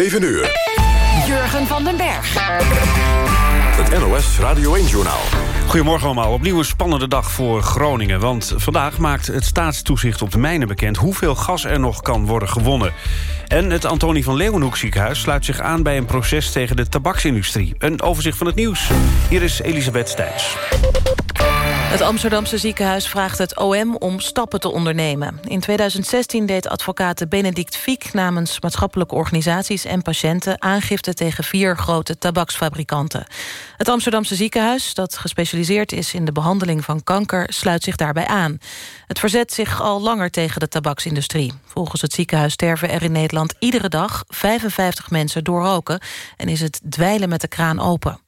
7 uur. Jurgen van den Berg. Het NOS Radio 1-journaal. Goedemorgen allemaal. Opnieuw een spannende dag voor Groningen. Want vandaag maakt het staatstoezicht op de mijnen bekend... hoeveel gas er nog kan worden gewonnen. En het Antonie van Leeuwenhoek ziekenhuis sluit zich aan... bij een proces tegen de tabaksindustrie. Een overzicht van het nieuws. Hier is Elisabeth Stijns. Het Amsterdamse ziekenhuis vraagt het OM om stappen te ondernemen. In 2016 deed advocaat Benedict Fiek namens maatschappelijke organisaties en patiënten aangifte tegen vier grote tabaksfabrikanten. Het Amsterdamse ziekenhuis, dat gespecialiseerd is in de behandeling van kanker, sluit zich daarbij aan. Het verzet zich al langer tegen de tabaksindustrie. Volgens het ziekenhuis sterven er in Nederland iedere dag 55 mensen door roken en is het dweilen met de kraan open.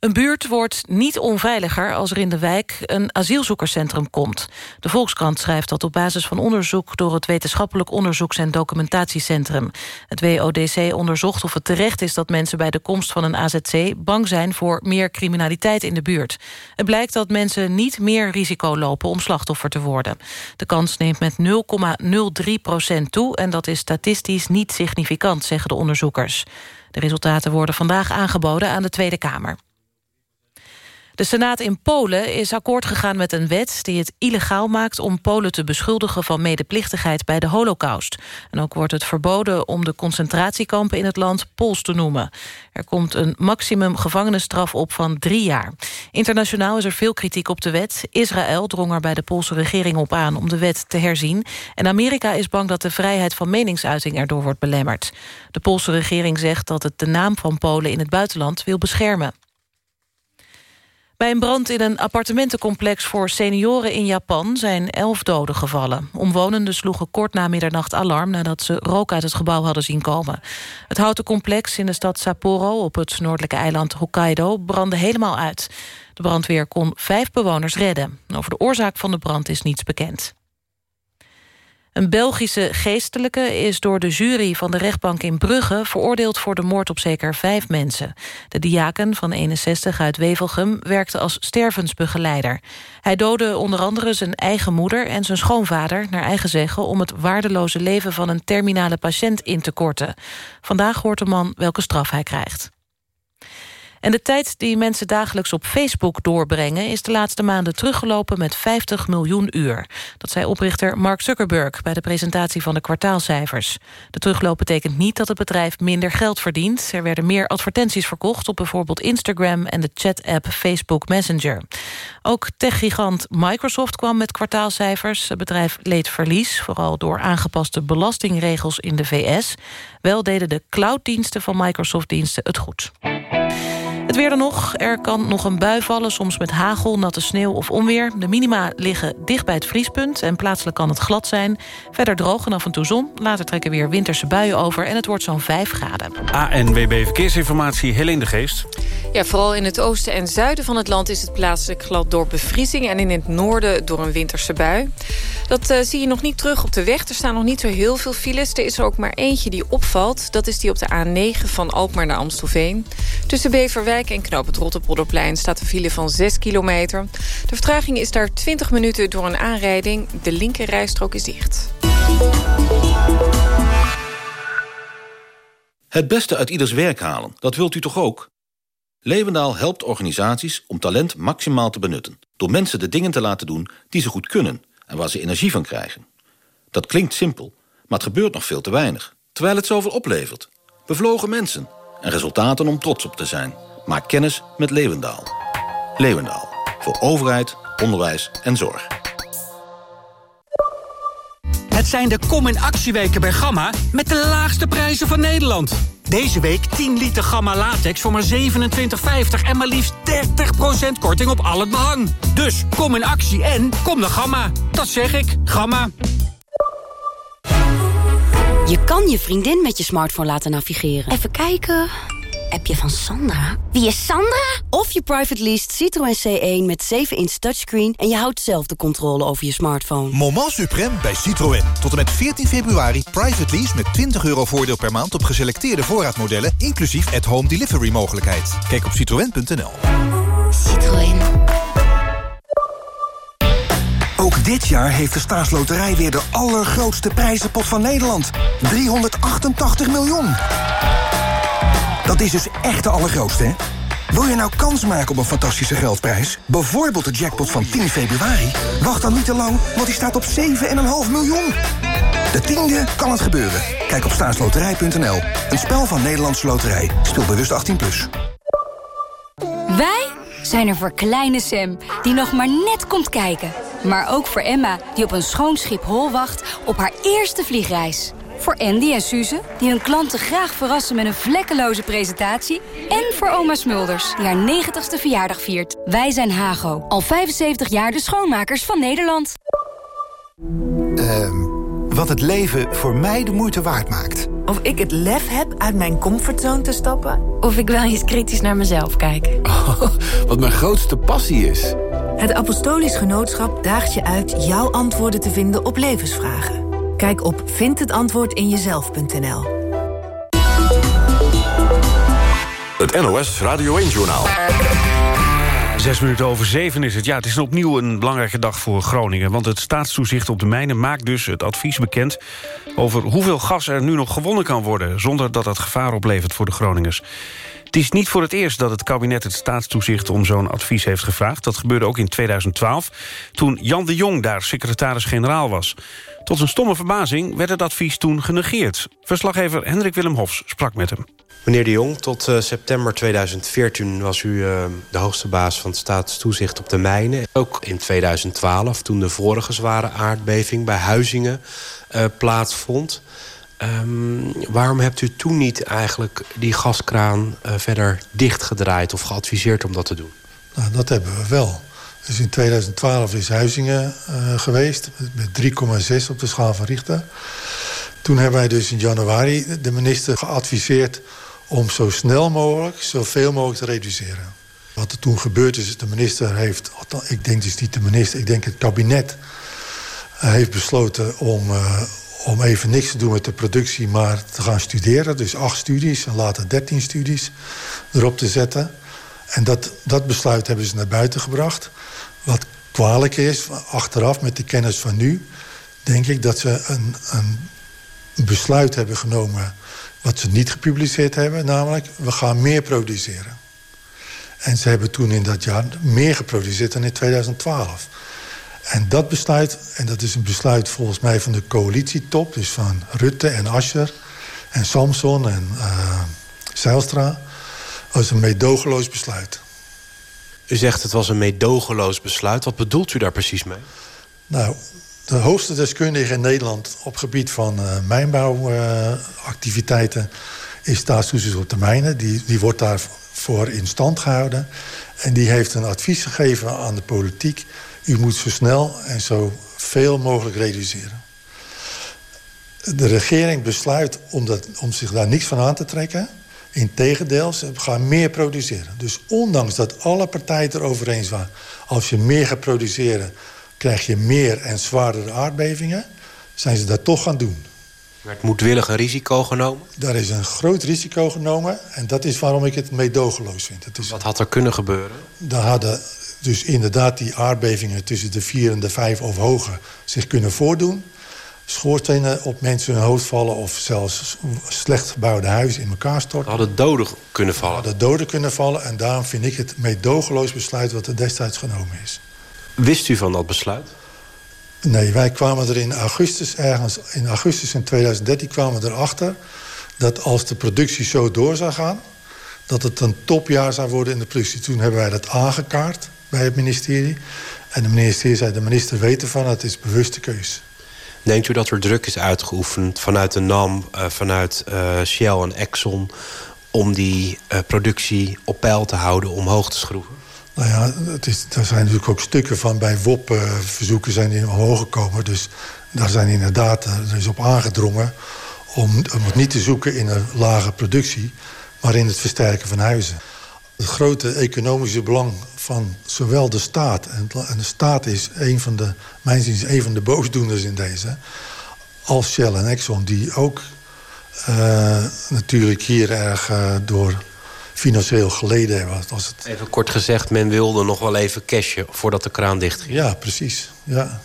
Een buurt wordt niet onveiliger als er in de wijk een asielzoekerscentrum komt. De Volkskrant schrijft dat op basis van onderzoek... door het Wetenschappelijk Onderzoeks- en Documentatiecentrum. Het WODC onderzocht of het terecht is dat mensen... bij de komst van een AZC bang zijn voor meer criminaliteit in de buurt. Het blijkt dat mensen niet meer risico lopen om slachtoffer te worden. De kans neemt met 0,03 procent toe... en dat is statistisch niet significant, zeggen de onderzoekers. De resultaten worden vandaag aangeboden aan de Tweede Kamer. De Senaat in Polen is akkoord gegaan met een wet die het illegaal maakt om Polen te beschuldigen van medeplichtigheid bij de holocaust. En ook wordt het verboden om de concentratiekampen in het land Pools te noemen. Er komt een maximum gevangenisstraf op van drie jaar. Internationaal is er veel kritiek op de wet. Israël drong er bij de Poolse regering op aan om de wet te herzien. En Amerika is bang dat de vrijheid van meningsuiting erdoor wordt belemmerd. De Poolse regering zegt dat het de naam van Polen in het buitenland wil beschermen. Bij een brand in een appartementencomplex voor senioren in Japan zijn elf doden gevallen. Omwonenden sloegen kort na middernacht alarm nadat ze rook uit het gebouw hadden zien komen. Het houten complex in de stad Sapporo op het noordelijke eiland Hokkaido brandde helemaal uit. De brandweer kon vijf bewoners redden. Over de oorzaak van de brand is niets bekend. Een Belgische geestelijke is door de jury van de rechtbank in Brugge... veroordeeld voor de moord op zeker vijf mensen. De diaken van 61 uit Wevelgem werkte als stervensbegeleider. Hij doodde onder andere zijn eigen moeder en zijn schoonvader... naar eigen zeggen om het waardeloze leven van een terminale patiënt in te korten. Vandaag hoort de man welke straf hij krijgt. En de tijd die mensen dagelijks op Facebook doorbrengen... is de laatste maanden teruggelopen met 50 miljoen uur. Dat zei oprichter Mark Zuckerberg bij de presentatie van de kwartaalcijfers. De terugloop betekent niet dat het bedrijf minder geld verdient. Er werden meer advertenties verkocht op bijvoorbeeld Instagram... en de chat-app Facebook Messenger. Ook techgigant Microsoft kwam met kwartaalcijfers. Het bedrijf leed verlies, vooral door aangepaste belastingregels in de VS. Wel deden de clouddiensten van Microsoft-diensten het goed. Het weer dan nog. Er kan nog een bui vallen, soms met hagel, natte sneeuw of onweer. De minima liggen dicht bij het vriespunt en plaatselijk kan het glad zijn. Verder droog en af en toe zon. Later trekken weer winterse buien over en het wordt zo'n 5 graden. ANWB Verkeersinformatie, Helene de Geest. Ja, vooral in het oosten en zuiden van het land is het plaatselijk glad door bevriezing... en in het noorden door een winterse bui. Dat uh, zie je nog niet terug op de weg. Er staan nog niet zo heel veel files. Er is er ook maar eentje die opvalt. Dat is die op de A9 van Alkmaar naar Amstelveen. Tussen Beverwijk en Knoop het Rotterpolderplein staat een file van 6 kilometer. De vertraging is daar 20 minuten door een aanrijding. De linkerrijstrook is dicht. Het beste uit ieders werk halen, dat wilt u toch ook? Leeuwendaal helpt organisaties om talent maximaal te benutten... door mensen de dingen te laten doen die ze goed kunnen... en waar ze energie van krijgen. Dat klinkt simpel, maar het gebeurt nog veel te weinig. Terwijl het zoveel oplevert. Bevlogen mensen en resultaten om trots op te zijn... Maak kennis met Leeuwendaal. Leeuwendaal. Voor overheid, onderwijs en zorg. Het zijn de Kom in Actieweken bij Gamma met de laagste prijzen van Nederland. Deze week 10 liter Gamma latex voor maar 27,50 en maar liefst 30% korting op al het behang. Dus kom in actie en kom naar Gamma. Dat zeg ik, Gamma. Je kan je vriendin met je smartphone laten navigeren. Even kijken appje van Sandra. Wie is Sandra? Of je private lease Citroën C1 met 7-inch touchscreen... en je houdt zelf de controle over je smartphone. Moment suprême bij Citroën. Tot en met 14 februari private lease met 20 euro voordeel per maand... op geselecteerde voorraadmodellen, inclusief at-home delivery mogelijkheid. Kijk op citroën.nl. Citroën. Ook dit jaar heeft de staatsloterij weer de allergrootste prijzenpot van Nederland. 388 miljoen. Dat is dus echt de allergrootste, hè? Wil je nou kans maken op een fantastische geldprijs? Bijvoorbeeld de jackpot van 10 februari? Wacht dan niet te lang, want die staat op 7,5 miljoen. De tiende kan het gebeuren. Kijk op staatsloterij.nl. Een spel van Nederlandse Loterij. Speel bewust 18+. Plus. Wij zijn er voor kleine Sam, die nog maar net komt kijken. Maar ook voor Emma, die op een schoon schip hol wacht op haar eerste vliegreis. Voor Andy en Suze, die hun klanten graag verrassen met een vlekkeloze presentatie. En voor oma Smulders, die haar 90ste verjaardag viert. Wij zijn Hago, al 75 jaar de schoonmakers van Nederland. Ehm, wat het leven voor mij de moeite waard maakt. Of ik het lef heb uit mijn comfortzone te stappen. Of ik wel eens kritisch naar mezelf kijk. wat mijn grootste passie is. Het Apostolisch Genootschap daagt je uit jouw antwoorden te vinden op levensvragen. Kijk op vindhetantwoordinjezelf.nl Het NOS Radio 1-journaal. Zes minuten over zeven is het. Ja, het is opnieuw een belangrijke dag voor Groningen. Want het staatstoezicht op de mijnen maakt dus het advies bekend... over hoeveel gas er nu nog gewonnen kan worden... zonder dat dat gevaar oplevert voor de Groningers. Het is niet voor het eerst dat het kabinet het staatstoezicht... om zo'n advies heeft gevraagd. Dat gebeurde ook in 2012, toen Jan de Jong daar secretaris-generaal was. Tot zijn stomme verbazing werd het advies toen genegeerd. Verslaggever Hendrik Willem Hofs sprak met hem. Meneer de Jong, tot uh, september 2014 was u uh, de hoogste baas van het staatstoezicht op de mijnen. Ook in 2012, toen de vorige zware aardbeving bij Huizingen uh, plaatsvond. Um, waarom hebt u toen niet eigenlijk die gaskraan verder dichtgedraaid... of geadviseerd om dat te doen? Nou, dat hebben we wel. Dus in 2012 is Huizingen geweest met 3,6 op de schaal van Richter. Toen hebben wij dus in januari de minister geadviseerd om zo snel mogelijk, zoveel mogelijk te reduceren. Wat er toen gebeurd is, de minister heeft... ik denk dus niet de minister, ik denk het kabinet... heeft besloten om, om even niks te doen met de productie... maar te gaan studeren. Dus acht studies en later dertien studies erop te zetten. En dat, dat besluit hebben ze naar buiten gebracht. Wat kwalijk is, achteraf met de kennis van nu... denk ik dat ze een, een besluit hebben genomen wat ze niet gepubliceerd hebben, namelijk we gaan meer produceren. En ze hebben toen in dat jaar meer geproduceerd dan in 2012. En dat besluit, en dat is een besluit volgens mij van de coalitietop... dus van Rutte en Ascher en Samson en uh, Zijlstra... was een meedogenloos besluit. U zegt het was een meedogenloos besluit. Wat bedoelt u daar precies mee? Nou, de hoogste deskundige in Nederland op gebied van uh, mijnbouwactiviteiten... Uh, is staatstoezicht op de mijnen. Die, die wordt daarvoor in stand gehouden. En die heeft een advies gegeven aan de politiek. U moet zo snel en zo veel mogelijk reduceren. De regering besluit om, dat, om zich daar niks van aan te trekken. Integendeel, ze gaan meer produceren. Dus ondanks dat alle partijen erover eens waren... als je meer gaat produceren krijg je meer en zwaardere aardbevingen... zijn ze dat toch gaan doen. Werd moedwillig een risico genomen? Daar is een groot risico genomen. En dat is waarom ik het meedogenloos vind. Het is, Wat had er kunnen gebeuren? Dan hadden dus inderdaad die aardbevingen tussen de 4 en de 5 of hoger zich kunnen voordoen. Schoorstenen op mensen hun hoofd vallen... of zelfs slecht gebouwde huizen in elkaar storten. Hadden doden kunnen vallen? Hadden doden kunnen vallen. En daarom vind ik het meedogenloos besluit wat er destijds genomen is. Wist u van dat besluit? Nee, wij kwamen er in augustus, ergens in augustus in 2013 kwamen we erachter... dat als de productie zo door zou gaan... dat het een topjaar zou worden in de productie. Toen hebben wij dat aangekaart bij het ministerie. En de ministerie zei, de minister weet ervan, het is bewuste keus. Denkt u dat er druk is uitgeoefend vanuit de NAM, uh, vanuit uh, Shell en Exxon... om die uh, productie op peil te houden, omhoog te schroeven? Nou ja, het is, er zijn natuurlijk ook stukken van bij WOP-verzoeken zijn die omhoog gekomen. Dus daar zijn inderdaad, er is op aangedrongen om, om het niet te zoeken in een lage productie, maar in het versterken van huizen. Het grote economische belang van zowel de staat... en de staat is een van de, mijn zin, een van de boosdoeners in deze... als Shell en Exxon, die ook uh, natuurlijk hier erg uh, door financieel geleden hebben. Als het... Even kort gezegd, men wilde nog wel even cashen voordat de kraan dicht ging. Ja, precies. Ja.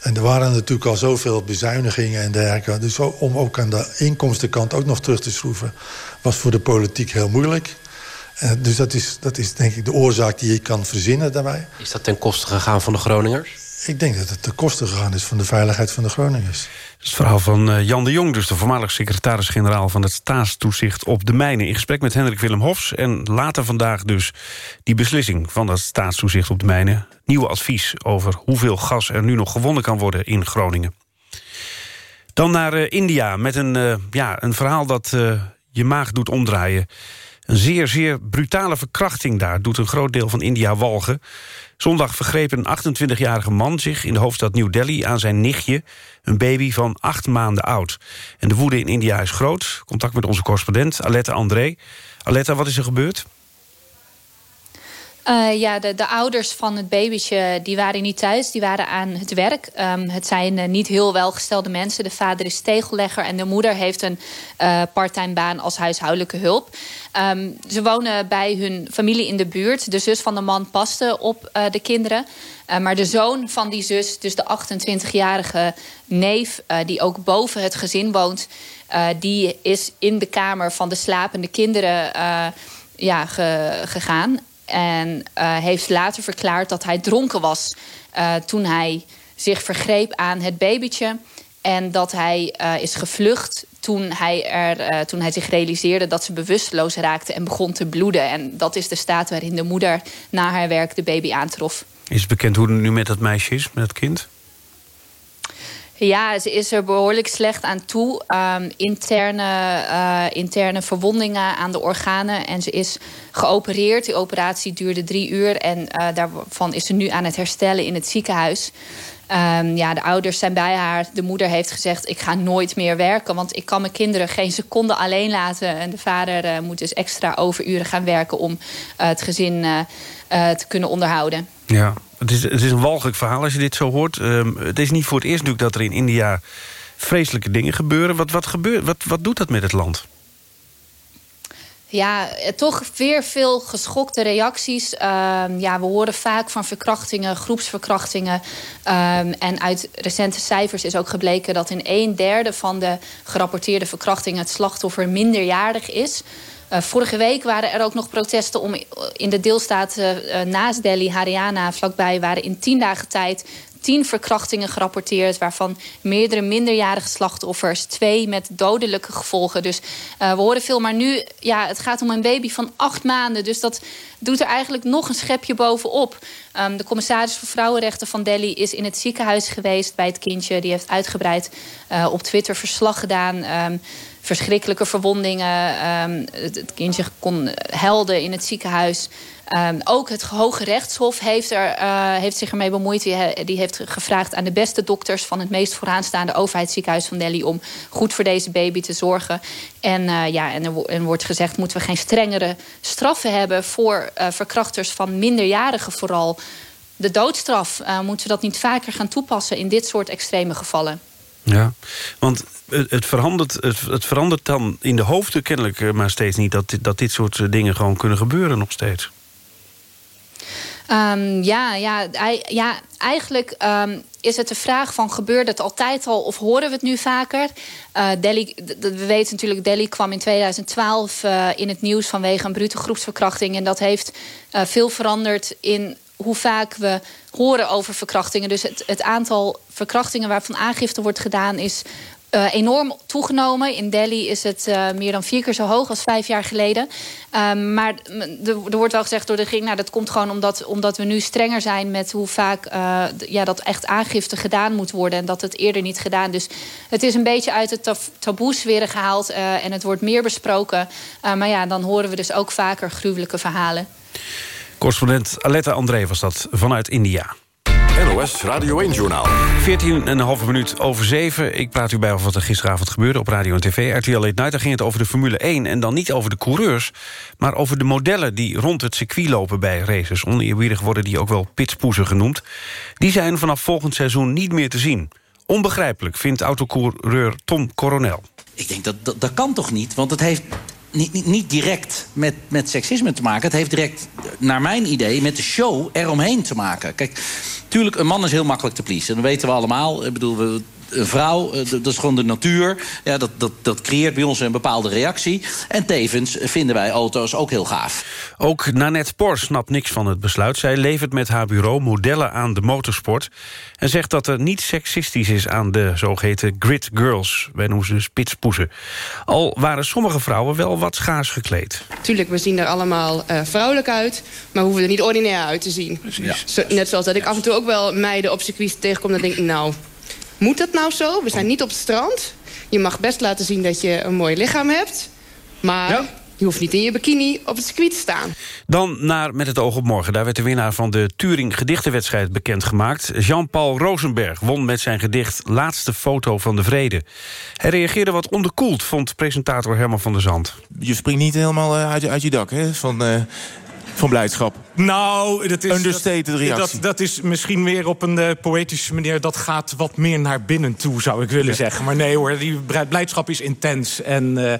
En er waren natuurlijk al zoveel bezuinigingen en dergelijke. Dus om ook aan de inkomstenkant ook nog terug te schroeven... was voor de politiek heel moeilijk. Dus dat is, dat is denk ik de oorzaak die je kan verzinnen daarbij. Is dat ten koste gegaan van de Groningers? Ik denk dat het ten koste gegaan is van de veiligheid van de Groningers. Het verhaal van uh, Jan de Jong, dus de voormalig secretaris-generaal... van het staatstoezicht op de mijnen. In gesprek met Hendrik Willem Hofs. En later vandaag dus die beslissing van dat staatstoezicht op de mijnen. Nieuw advies over hoeveel gas er nu nog gewonnen kan worden in Groningen. Dan naar uh, India met een, uh, ja, een verhaal dat je maag doet omdraaien. Een zeer, zeer brutale verkrachting daar doet een groot deel van India walgen. Zondag vergreep een 28-jarige man zich in de hoofdstad New Delhi aan zijn nichtje, een baby van acht maanden oud. En de woede in India is groot. Contact met onze correspondent Aletta André. Aletta, wat is er gebeurd? Uh, ja, de, de, ouders van het babytje die waren niet thuis, die waren aan het werk. Um, het zijn uh, niet heel welgestelde mensen. De vader is tegellegger en de moeder heeft een uh, parttime baan als huishoudelijke hulp. Um, ze wonen bij hun familie in de buurt. De zus van de man paste op de kinderen. maar de zoon van die zus, dus de 28-jarige neef, die ook boven het gezin woont, die is in de kamer van de slapende kinderen ja, ge, gegaan. En uh, heeft later verklaard dat hij dronken was uh, toen hij zich vergreep aan het babytje. En dat hij uh, is gevlucht toen hij, er, toen hij zich realiseerde dat ze bewusteloos raakte en begon te bloeden. En dat is de staat waarin de moeder na haar werk de baby aantrof. Is het bekend hoe het nu met dat meisje is, met het kind? Ja, ze is er behoorlijk slecht aan toe. Um, interne, uh, interne verwondingen aan de organen. En ze is geopereerd. Die operatie duurde drie uur. En uh, daarvan is ze nu aan het herstellen in het ziekenhuis. Um, ja, de ouders zijn bij haar. De moeder heeft gezegd, ik ga nooit meer werken... want ik kan mijn kinderen geen seconde alleen laten. En de vader uh, moet dus extra overuren gaan werken... om het gezin te kunnen onderhouden. Ja, het is, het is een walgelijk verhaal als je dit zo hoort. Um, het is niet voor het eerst natuurlijk dat er in India vreselijke dingen gebeuren. Wat, wat, gebeurt, wat, wat doet dat met het land? Ja, toch weer veel geschokte reacties. Um, ja, we horen vaak van verkrachtingen, groepsverkrachtingen. Um, en uit recente cijfers is ook gebleken dat in een derde van de gerapporteerde verkrachtingen het slachtoffer minderjarig is. Uh, vorige week waren er ook nog protesten om in de deelstaten uh, naast Delhi, Haryana, vlakbij, waren in tien dagen tijd tien verkrachtingen gerapporteerd... waarvan meerdere minderjarige slachtoffers, twee met dodelijke gevolgen. Dus we horen veel, maar nu, ja, het gaat om een baby van acht maanden. Dus dat doet er eigenlijk nog een schepje bovenop. Um, de commissaris voor Vrouwenrechten van Delhi is in het ziekenhuis geweest bij het kindje. Die heeft uitgebreid op Twitter verslag gedaan... Um, verschrikkelijke verwondingen. Um, het, het, kindje kon helden in het ziekenhuis. Um, ook het Hoge Rechtshof heeft, er, uh, heeft zich ermee bemoeid. Die, heeft gevraagd aan de beste dokters van het meest vooraanstaande overheidsziekenhuis van Delhi om goed voor deze baby te zorgen. En, uh, ja, en er, er, wordt gezegd, moeten we geen strengere straffen hebben voor uh, verkrachters van minderjarigen vooral. De doodstraf, moeten we dat niet vaker gaan toepassen in dit soort extreme gevallen? Ja, want het, het, verandert, het, verandert dan in de hoofden kennelijk maar steeds niet... dat, dat dit soort dingen gewoon kunnen gebeuren nog steeds. Um, ja, ja, ja, eigenlijk um, is het de vraag van gebeurde het altijd al of horen we het nu vaker? Uh, Delhi, we weten natuurlijk, Delhi kwam in 2012 uh, in het nieuws vanwege een brute groepsverkrachting. En dat heeft veel veranderd in hoe vaak we horen over verkrachtingen. Dus het, het aantal verkrachtingen waarvan aangifte wordt gedaan is uh, enorm toegenomen. In Delhi is het uh, meer dan vier keer zo hoog als vijf jaar geleden. Um, maar er wordt wel gezegd door de regering... Nou, dat komt gewoon omdat, omdat we nu strenger zijn... met hoe vaak uh, ja, dat echt aangifte gedaan moet worden... en dat het eerder niet gedaan. Dus het is een beetje uit het taboes weer gehaald... en het wordt meer besproken. maar ja, dan horen we dus ook vaker gruwelijke verhalen. Correspondent Aletta André was dat vanuit India. NOS Radio 1-journaal. 14,5 minuut over 7. Ik praat u bij over wat er gisteravond gebeurde op radio en tv. RTL Late Night, daar ging het over de Formule 1. En dan niet over de coureurs, maar over de modellen... die rond het circuit lopen bij races. Oneerbiedig worden die ook wel pitspoezen genoemd. Die zijn vanaf volgend seizoen niet meer te zien. Onbegrijpelijk, vindt autocoureur Tom Coronel. Ik denk, dat, dat, dat kan toch niet? Want het heeft niet, niet, niet direct met, met seksisme te maken. Het heeft direct, naar mijn idee, met de show eromheen te maken. Kijk, tuurlijk, een man is heel makkelijk te pleasen. Dat weten we allemaal. Ik bedoel, we, een vrouw, eh, dat is gewoon de natuur. Ja, dat, dat, dat creëert bij ons een bepaalde reactie. En tevens vinden wij auto's ook heel gaaf. Ook Nanette Por snapt niks van het besluit. Zij levert met haar bureau modellen aan de motorsport... en zegt dat er niet seksistisch is aan de zogeheten grid girls. Wij noemen ze spitspoezen. Al waren sommige vrouwen wel wat schaars gekleed. Tuurlijk, we zien er allemaal uh, vrouwelijk uit... maar we hoeven er niet ordinair uit te zien. Ja. Zo, net zoals dat ik af en toe ook wel meiden op circuit tegenkom... dan denk ik, nou, moet dat nou zo? We zijn niet op het strand. Je mag best laten zien dat je een mooi lichaam hebt. Maar je hoeft niet in je bikini op het circuit te staan. Dan naar Met het oog op morgen. Daar werd de winnaar van de Turing gedichtenwedstrijd bekendgemaakt. Jean-Paul Rosenberg won met zijn gedicht Laatste foto van de vrede. Hij reageerde wat onderkoeld, vond presentator Herman van der Zand. Je springt niet helemaal eh, uit, uit je dak, hè? Van, uh, van blijdschap. Nou, dat is, Understated reactie. Dat, dat, is misschien weer op een uh, poëtische manier... dat gaat wat meer naar binnen toe, zou ik willen ja. zeggen. Maar nee hoor, die blijdschap is intens. En uh,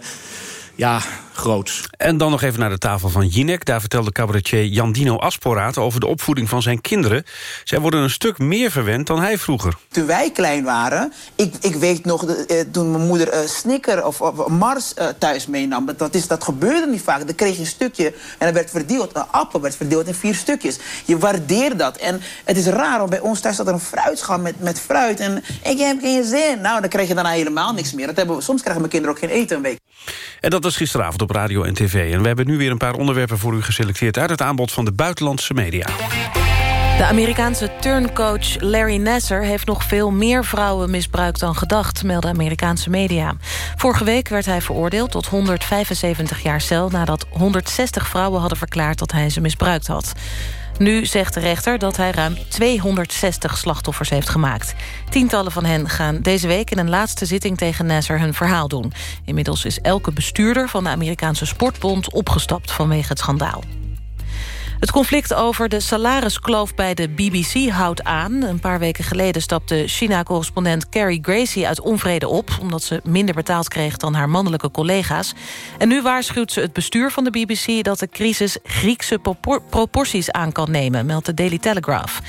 ja, groots. En dan nog even naar de tafel van Jinek. Daar vertelde cabaretier Jandino Asporaat over de opvoeding van zijn kinderen. Zij worden een stuk meer verwend dan hij vroeger. Toen wij klein waren, ik, ik weet nog uh, toen mijn moeder uh, Snicker of, of Mars uh, thuis meenam. Dat, is, dat gebeurde niet vaak. Dan kreeg je een stukje en dat werd verdeeld. Een appel werd verdeeld in vier stukjes. Je waardeert dat. En het is raar, want bij ons thuis zat er een fruitschaal met, met fruit. En ik heb geen zin. Nou, dan krijg je daarna helemaal niks meer. Dat hebben we, soms krijgen mijn kinderen ook geen eten een week. En dat was gisteravond op radio en tv. En we hebben nu weer een paar onderwerpen voor u geselecteerd... uit het aanbod van de buitenlandse media. De Amerikaanse turncoach Larry Nasser heeft nog veel meer vrouwen misbruikt dan gedacht, melden Amerikaanse media. Vorige week werd hij veroordeeld tot 175 jaar cel nadat 160 vrouwen hadden verklaard dat hij ze misbruikt had. Nu zegt de rechter dat hij ruim 260 slachtoffers heeft gemaakt. Tientallen van hen gaan deze week in een laatste zitting tegen Nasser hun verhaal doen. Inmiddels is elke bestuurder van de Amerikaanse Sportbond opgestapt vanwege het schandaal. Het conflict over de salariskloof bij de BBC houdt aan. Een paar weken geleden stapte China-correspondent Carrie Gracie uit onvrede op... omdat ze minder betaald kreeg dan haar mannelijke collega's. En nu waarschuwt ze het bestuur van de BBC... dat de crisis Griekse propor proporties aan kan nemen, meldt de Daily Telegraph.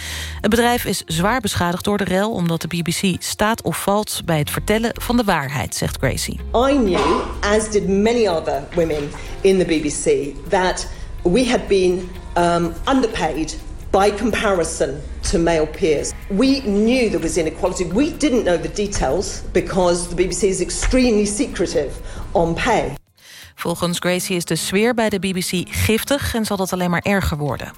Het bedrijf is zwaar beschadigd door de rel... omdat de BBC staat of valt bij het vertellen van de waarheid, zegt Gracie. I knew, as did many other women in the BBC... that we had been um, underpaid by comparison to male peers. We knew there was inequality. We didn't know the details because the BBC is extremely secretive on pay. Volgens Gracie is de sfeer bij de BBC giftig en zal dat alleen maar erger worden.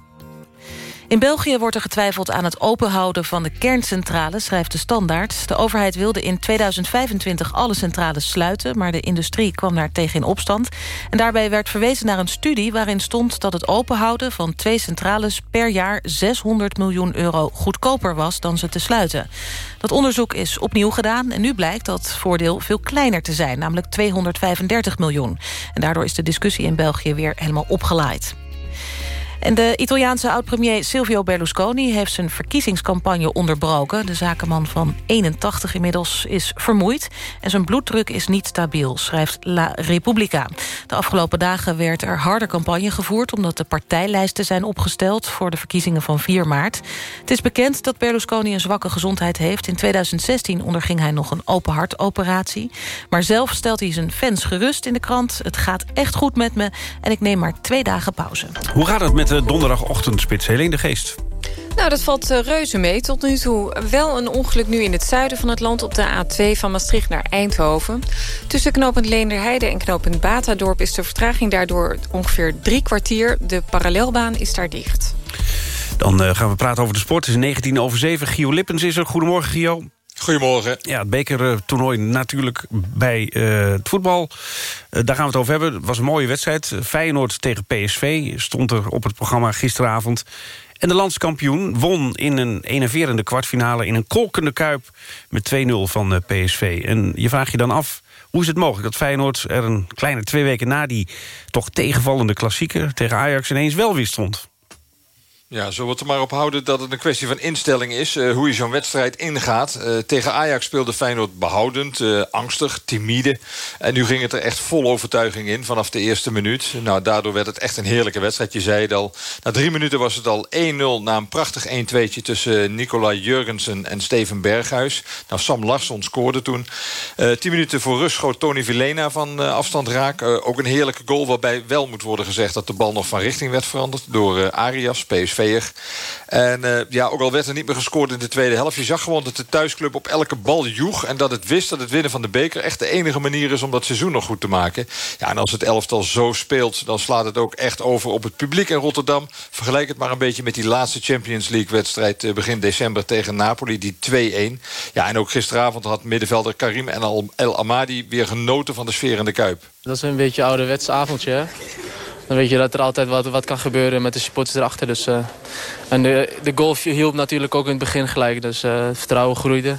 In België wordt er getwijfeld aan het openhouden van de kerncentrales, schrijft de Standaard. De overheid wilde in 2025 alle centrales sluiten... maar de industrie kwam daar tegen in opstand. En daarbij werd verwezen naar een studie waarin stond... dat het openhouden van twee centrales per jaar 600 miljoen euro goedkoper was... dan ze te sluiten. Dat onderzoek is opnieuw gedaan en nu blijkt dat voordeel veel kleiner te zijn... namelijk 235 miljoen. En daardoor is de discussie in België weer helemaal opgelaaid. En de Italiaanse oud-premier Silvio Berlusconi... heeft zijn verkiezingscampagne onderbroken. De zakenman van 81 inmiddels is vermoeid... en zijn bloeddruk is niet stabiel, schrijft La Repubblica. De afgelopen dagen werd er harder campagne gevoerd... omdat de partijlijsten zijn opgesteld voor de verkiezingen van 4 maart. Het is bekend dat Berlusconi een zwakke gezondheid heeft. In 2016 onderging hij nog een open hartoperatie. Maar zelf stelt hij zijn fans gerust in de krant. Het gaat echt goed met me en ik neem maar twee dagen pauze. Hoe gaat het met de donderdagochtendspits? Helene de Geest. Nou, dat valt uh, reuze mee tot nu toe. Wel een ongeluk nu in het zuiden van het land... op de A2 van Maastricht naar Eindhoven. Tussen knooppunt Leenderheide en knooppunt Batadorp... is de vertraging daardoor ongeveer drie kwartier. De parallelbaan is daar dicht. Dan uh, gaan we praten over de sport. Het is 19 over 7. Gio Lippens is er. Goedemorgen, Gio. Goedemorgen. Ja, het bekertoernooi natuurlijk bij uh, het voetbal. Uh, daar gaan we het over hebben. Het was een mooie wedstrijd. Feyenoord tegen PSV stond er op het programma gisteravond. En de landskampioen won in een enerverende kwartfinale... in een kolkende kuip met 2-0 van uh, PSV. En je vraagt je dan af, hoe is het mogelijk dat Feyenoord... er een kleine twee weken na die toch tegenvallende klassieker... tegen Ajax ineens wel weer stond? Ja, zullen we het er maar op houden dat het een kwestie van instelling is. Uh, hoe je zo'n wedstrijd ingaat. Uh, tegen Ajax speelde Feyenoord behoudend, uh, angstig, timide. En nu ging het er echt vol overtuiging in vanaf de eerste minuut. Nou, daardoor werd het echt een heerlijke wedstrijd. Je zei het al, na drie minuten was het al 1-0... na een prachtig 1-2'tje tussen Nicolai Jurgensen en Steven Berghuis. Nou, Sam Larsson scoorde toen. tien minuten voor rust schoot Tony Villena van afstand raak. ook een heerlijke goal waarbij wel moet worden gezegd... dat de bal nog van richting werd veranderd door Arias, PSV en uh, ja, ook al werd er niet meer gescoord in de tweede helft... je zag gewoon dat de thuisclub op elke bal joeg... en dat het wist dat het winnen van de beker echt de enige manier is... om dat seizoen nog goed te maken. Ja, en als het elftal zo speelt, dan slaat het ook echt over op het publiek in Rotterdam. Vergelijk het maar een beetje met die laatste Champions League-wedstrijd... Uh, begin december tegen Napoli, die 2-1. Ja, en ook gisteravond had middenvelder Karim en El Amadi... weer genoten van de sfeer in de Kuip. Dat is een beetje een ouderwets avondje, hè? Dan weet je dat er altijd wat, wat kan gebeuren met de supporters erachter. Dus, uh, en de, de goal hielp natuurlijk ook in het begin gelijk. Dus uh, het vertrouwen groeide.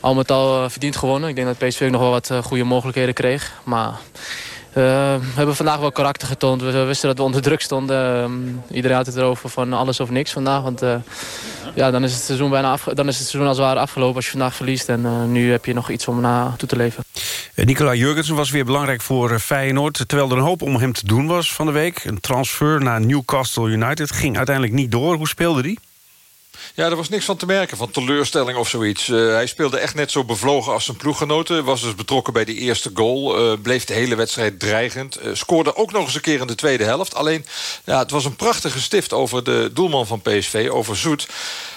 Al met al uh, verdiend gewonnen. Ik denk dat PSV nog wel wat goede mogelijkheden kreeg. Maar we hebben vandaag wel karakter getoond. We, wisten dat we onder druk stonden. Uh, iedereen had het erover van alles of niks vandaag. Want uh, ja, dan is het seizoen bijna dan is het seizoen als het ware afgelopen als je vandaag verliest. En uh, nu heb je nog iets om na toe te leven. Nicola Jurgensen was weer belangrijk voor Feyenoord. Terwijl er een hoop om hem te doen was van de week. Een transfer naar Newcastle United ging uiteindelijk niet door. Hoe speelde die? Ja, er was niks van te merken, van teleurstelling of zoiets. Uh, hij speelde echt net zo bevlogen als zijn ploeggenoten. Was dus betrokken bij die eerste goal. Uh, bleef de hele wedstrijd dreigend. Uh, scoorde ook nog eens een keer in de tweede helft. Alleen, ja, het was een prachtige stift over de doelman van PSV, over Zoet.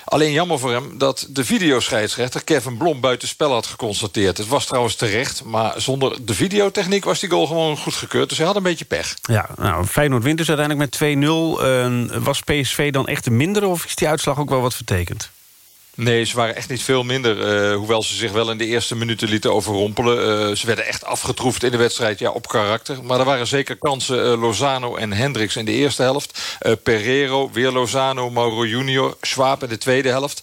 Alleen jammer voor hem dat de videoscheidsrechter Kevin Blom buitenspel had geconstateerd. Het was trouwens terecht, maar zonder de videotechniek was die goal gewoon goedgekeurd. Dus hij had een beetje pech. Ja, nou, Feyenoord wint dus uiteindelijk met 2-0. was PSV dan echt de mindere of is die uitslag ook wel wat vertekend? Nee, ze waren echt niet veel minder. Uh, hoewel ze zich wel in de eerste minuten lieten overrompelen. Uh, ze werden echt afgetroefd in de wedstrijd ja, op karakter. Maar er waren zeker kansen. Uh, Lozano en Hendricks in de eerste helft. Pereiro, weer Lozano, Mauro Junior, Schwab in de tweede helft.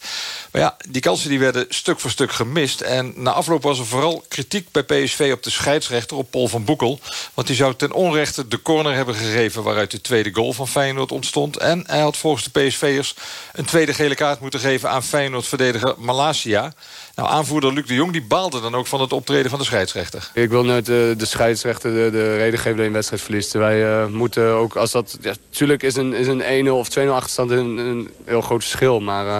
Maar ja, die kansen die werden stuk voor stuk gemist. En na afloop was er vooral kritiek bij PSV op de scheidsrechter... op Paul van Boekel. Want die zou ten onrechte de corner hebben gegeven... waaruit de tweede goal van Feyenoord ontstond. En hij had volgens de PSV'ers een tweede gele kaart moeten geven... aan Feyenoord-verdediger Malasia. Nou, aanvoerder Luc de Jong die baalde dan ook van het optreden van de scheidsrechter. Ik wil nooit uh, de scheidsrechter de, de reden geven dat je een wedstrijd verliest. Wij uh, moeten ook, als dat... Ja, natuurlijk is een, is een 1-0 of 2-0 achterstand een, een, heel groot verschil. Maar uh,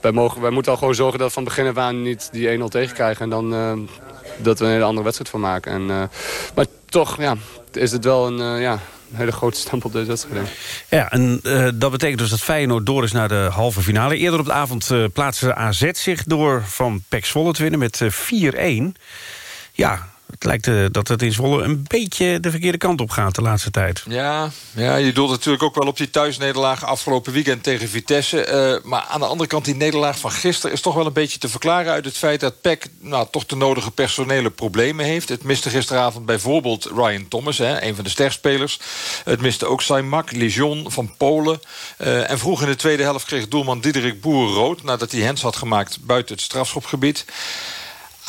wij, mogen, wij moeten al gewoon zorgen dat van begin af aan niet die 1-0 tegenkrijgen. En dan dat we een hele andere wedstrijd van maken. En, maar toch ja, is het wel een... ja, een hele grote stamp op deze wedstrijd. Ja, en uh, dat betekent dus dat Feyenoord door is naar de halve finale. Eerder op de avond uh, plaatste AZ zich door van Pek Zwolle te winnen met uh, 4-1. Ja, het lijkt uh, dat het in Zwolle een beetje de verkeerde kant op gaat de laatste tijd. Ja, ja je doelt natuurlijk ook wel op die thuisnederlaag afgelopen weekend tegen Vitesse. Uh, maar aan de andere kant, die nederlaag van gisteren... is toch wel een beetje te verklaren uit het feit dat PEC... Nou, toch de nodige personele problemen heeft. Het miste gisteravond bijvoorbeeld Ryan Thomas, hè, een van de sterspelers. Het miste ook Saimak, Lijon van Polen. Uh, en vroeg in de tweede helft kreeg doelman Diederik Boer rood... nadat hij hens had gemaakt buiten het strafschopgebied.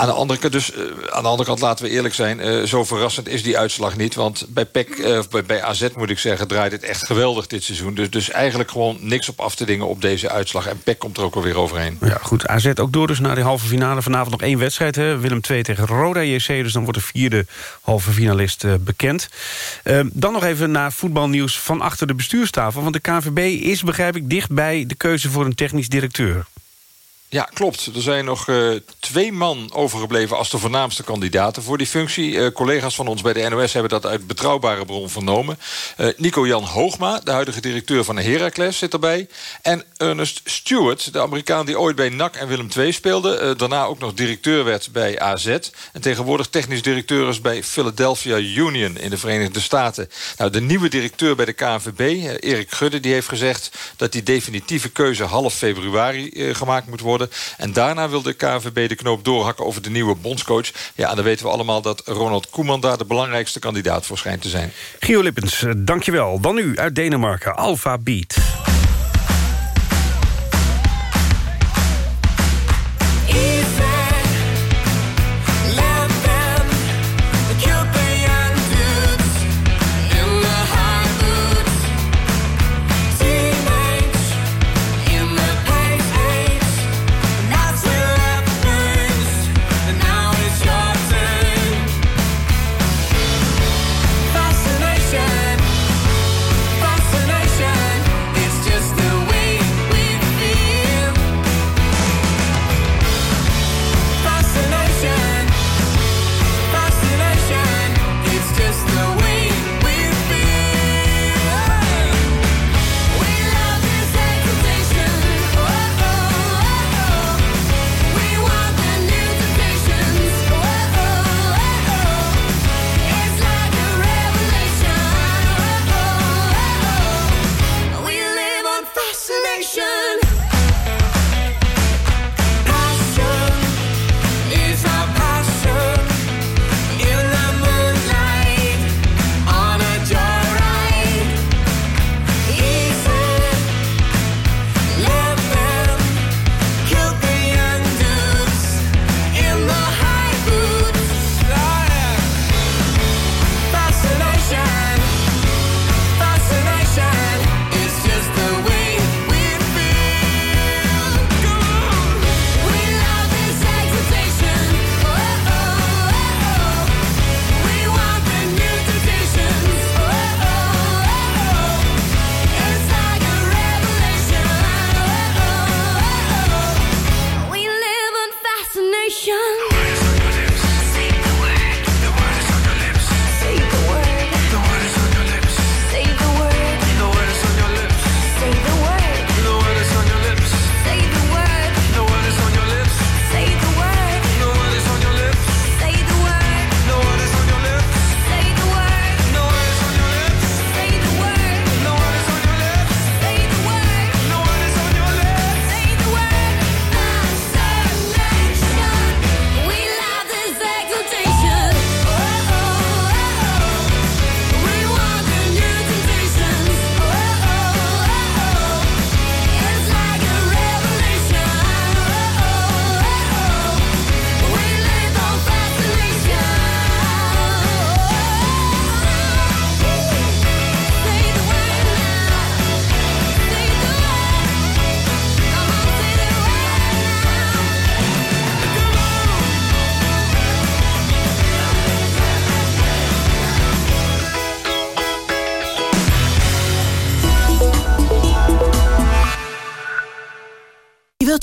Aan de, andere kant, dus, uh, aan de andere kant, laten we eerlijk zijn... Uh, zo verrassend is die uitslag niet. Want bij, PEC, uh, bij, bij AZ moet ik zeggen, draait het echt geweldig dit seizoen. Dus, dus eigenlijk gewoon niks op af te dingen op deze uitslag. En PEC komt er ook alweer overheen. Ja, goed. AZ ook door dus naar de halve finale. Vanavond nog één wedstrijd. Hè? Willem 2 tegen Roda JC. Dus dan wordt de vierde halve finalist bekend. Ehm, dan nog even naar voetbalnieuws van achter de bestuurstafel. Want de KVB is, begrijp ik, dicht bij de keuze voor een technisch directeur. Ja, klopt. Er zijn nog uh, twee man overgebleven als de voornaamste kandidaten voor die functie. Uh, collega's van ons bij de NOS hebben dat uit betrouwbare bron vernomen. Uh, Nico-Jan Hoogma, de huidige directeur van Heracles, zit erbij. En Ernest Stewart, de Amerikaan die ooit bij NAC en Willem II speelde. daarna ook nog directeur werd bij AZ. En tegenwoordig technisch directeur is bij Philadelphia Union in de Verenigde Staten. Nou, de nieuwe directeur bij de KNVB, Erik Gudde, die heeft gezegd... dat die definitieve keuze half februari gemaakt moet worden. En daarna wil de KNVB de knoop doorhakken over de nieuwe bondscoach. Ja, en dan weten we allemaal dat Ronald Koeman... daar de belangrijkste kandidaat voor schijnt te zijn. Gio Lippens, eh, dankjewel. Dan nu uit Denemarken, Alpha Beat.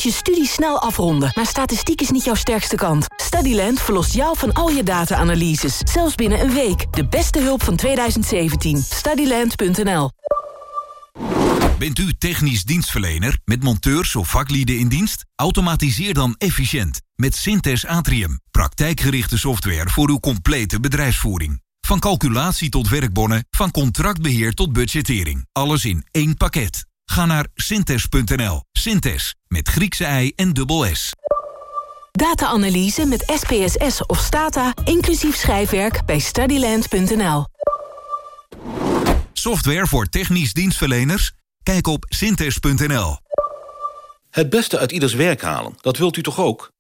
Je studie snel afronden, maar statistiek is niet jouw sterkste kant. Studyland verlost jou van al je data-analyses, zelfs binnen een week. De beste hulp van 2017. Studyland.nl Bent u technisch dienstverlener met monteurs of vaklieden in dienst? Automatiseer dan efficiënt met Synthes Atrium. Praktijkgerichte software voor uw complete bedrijfsvoering. Van calculatie tot werkbonnen, van contractbeheer tot budgettering. Alles in één pakket. Ga naar synthes.nl. Synthes, met Griekse ei en dubbel S. Data-analyse met SPSS of Stata, inclusief schrijfwerk bij studyland.nl. Software voor technisch dienstverleners? Kijk op synthes.nl. Het beste uit ieders werk halen, dat wilt u toch ook?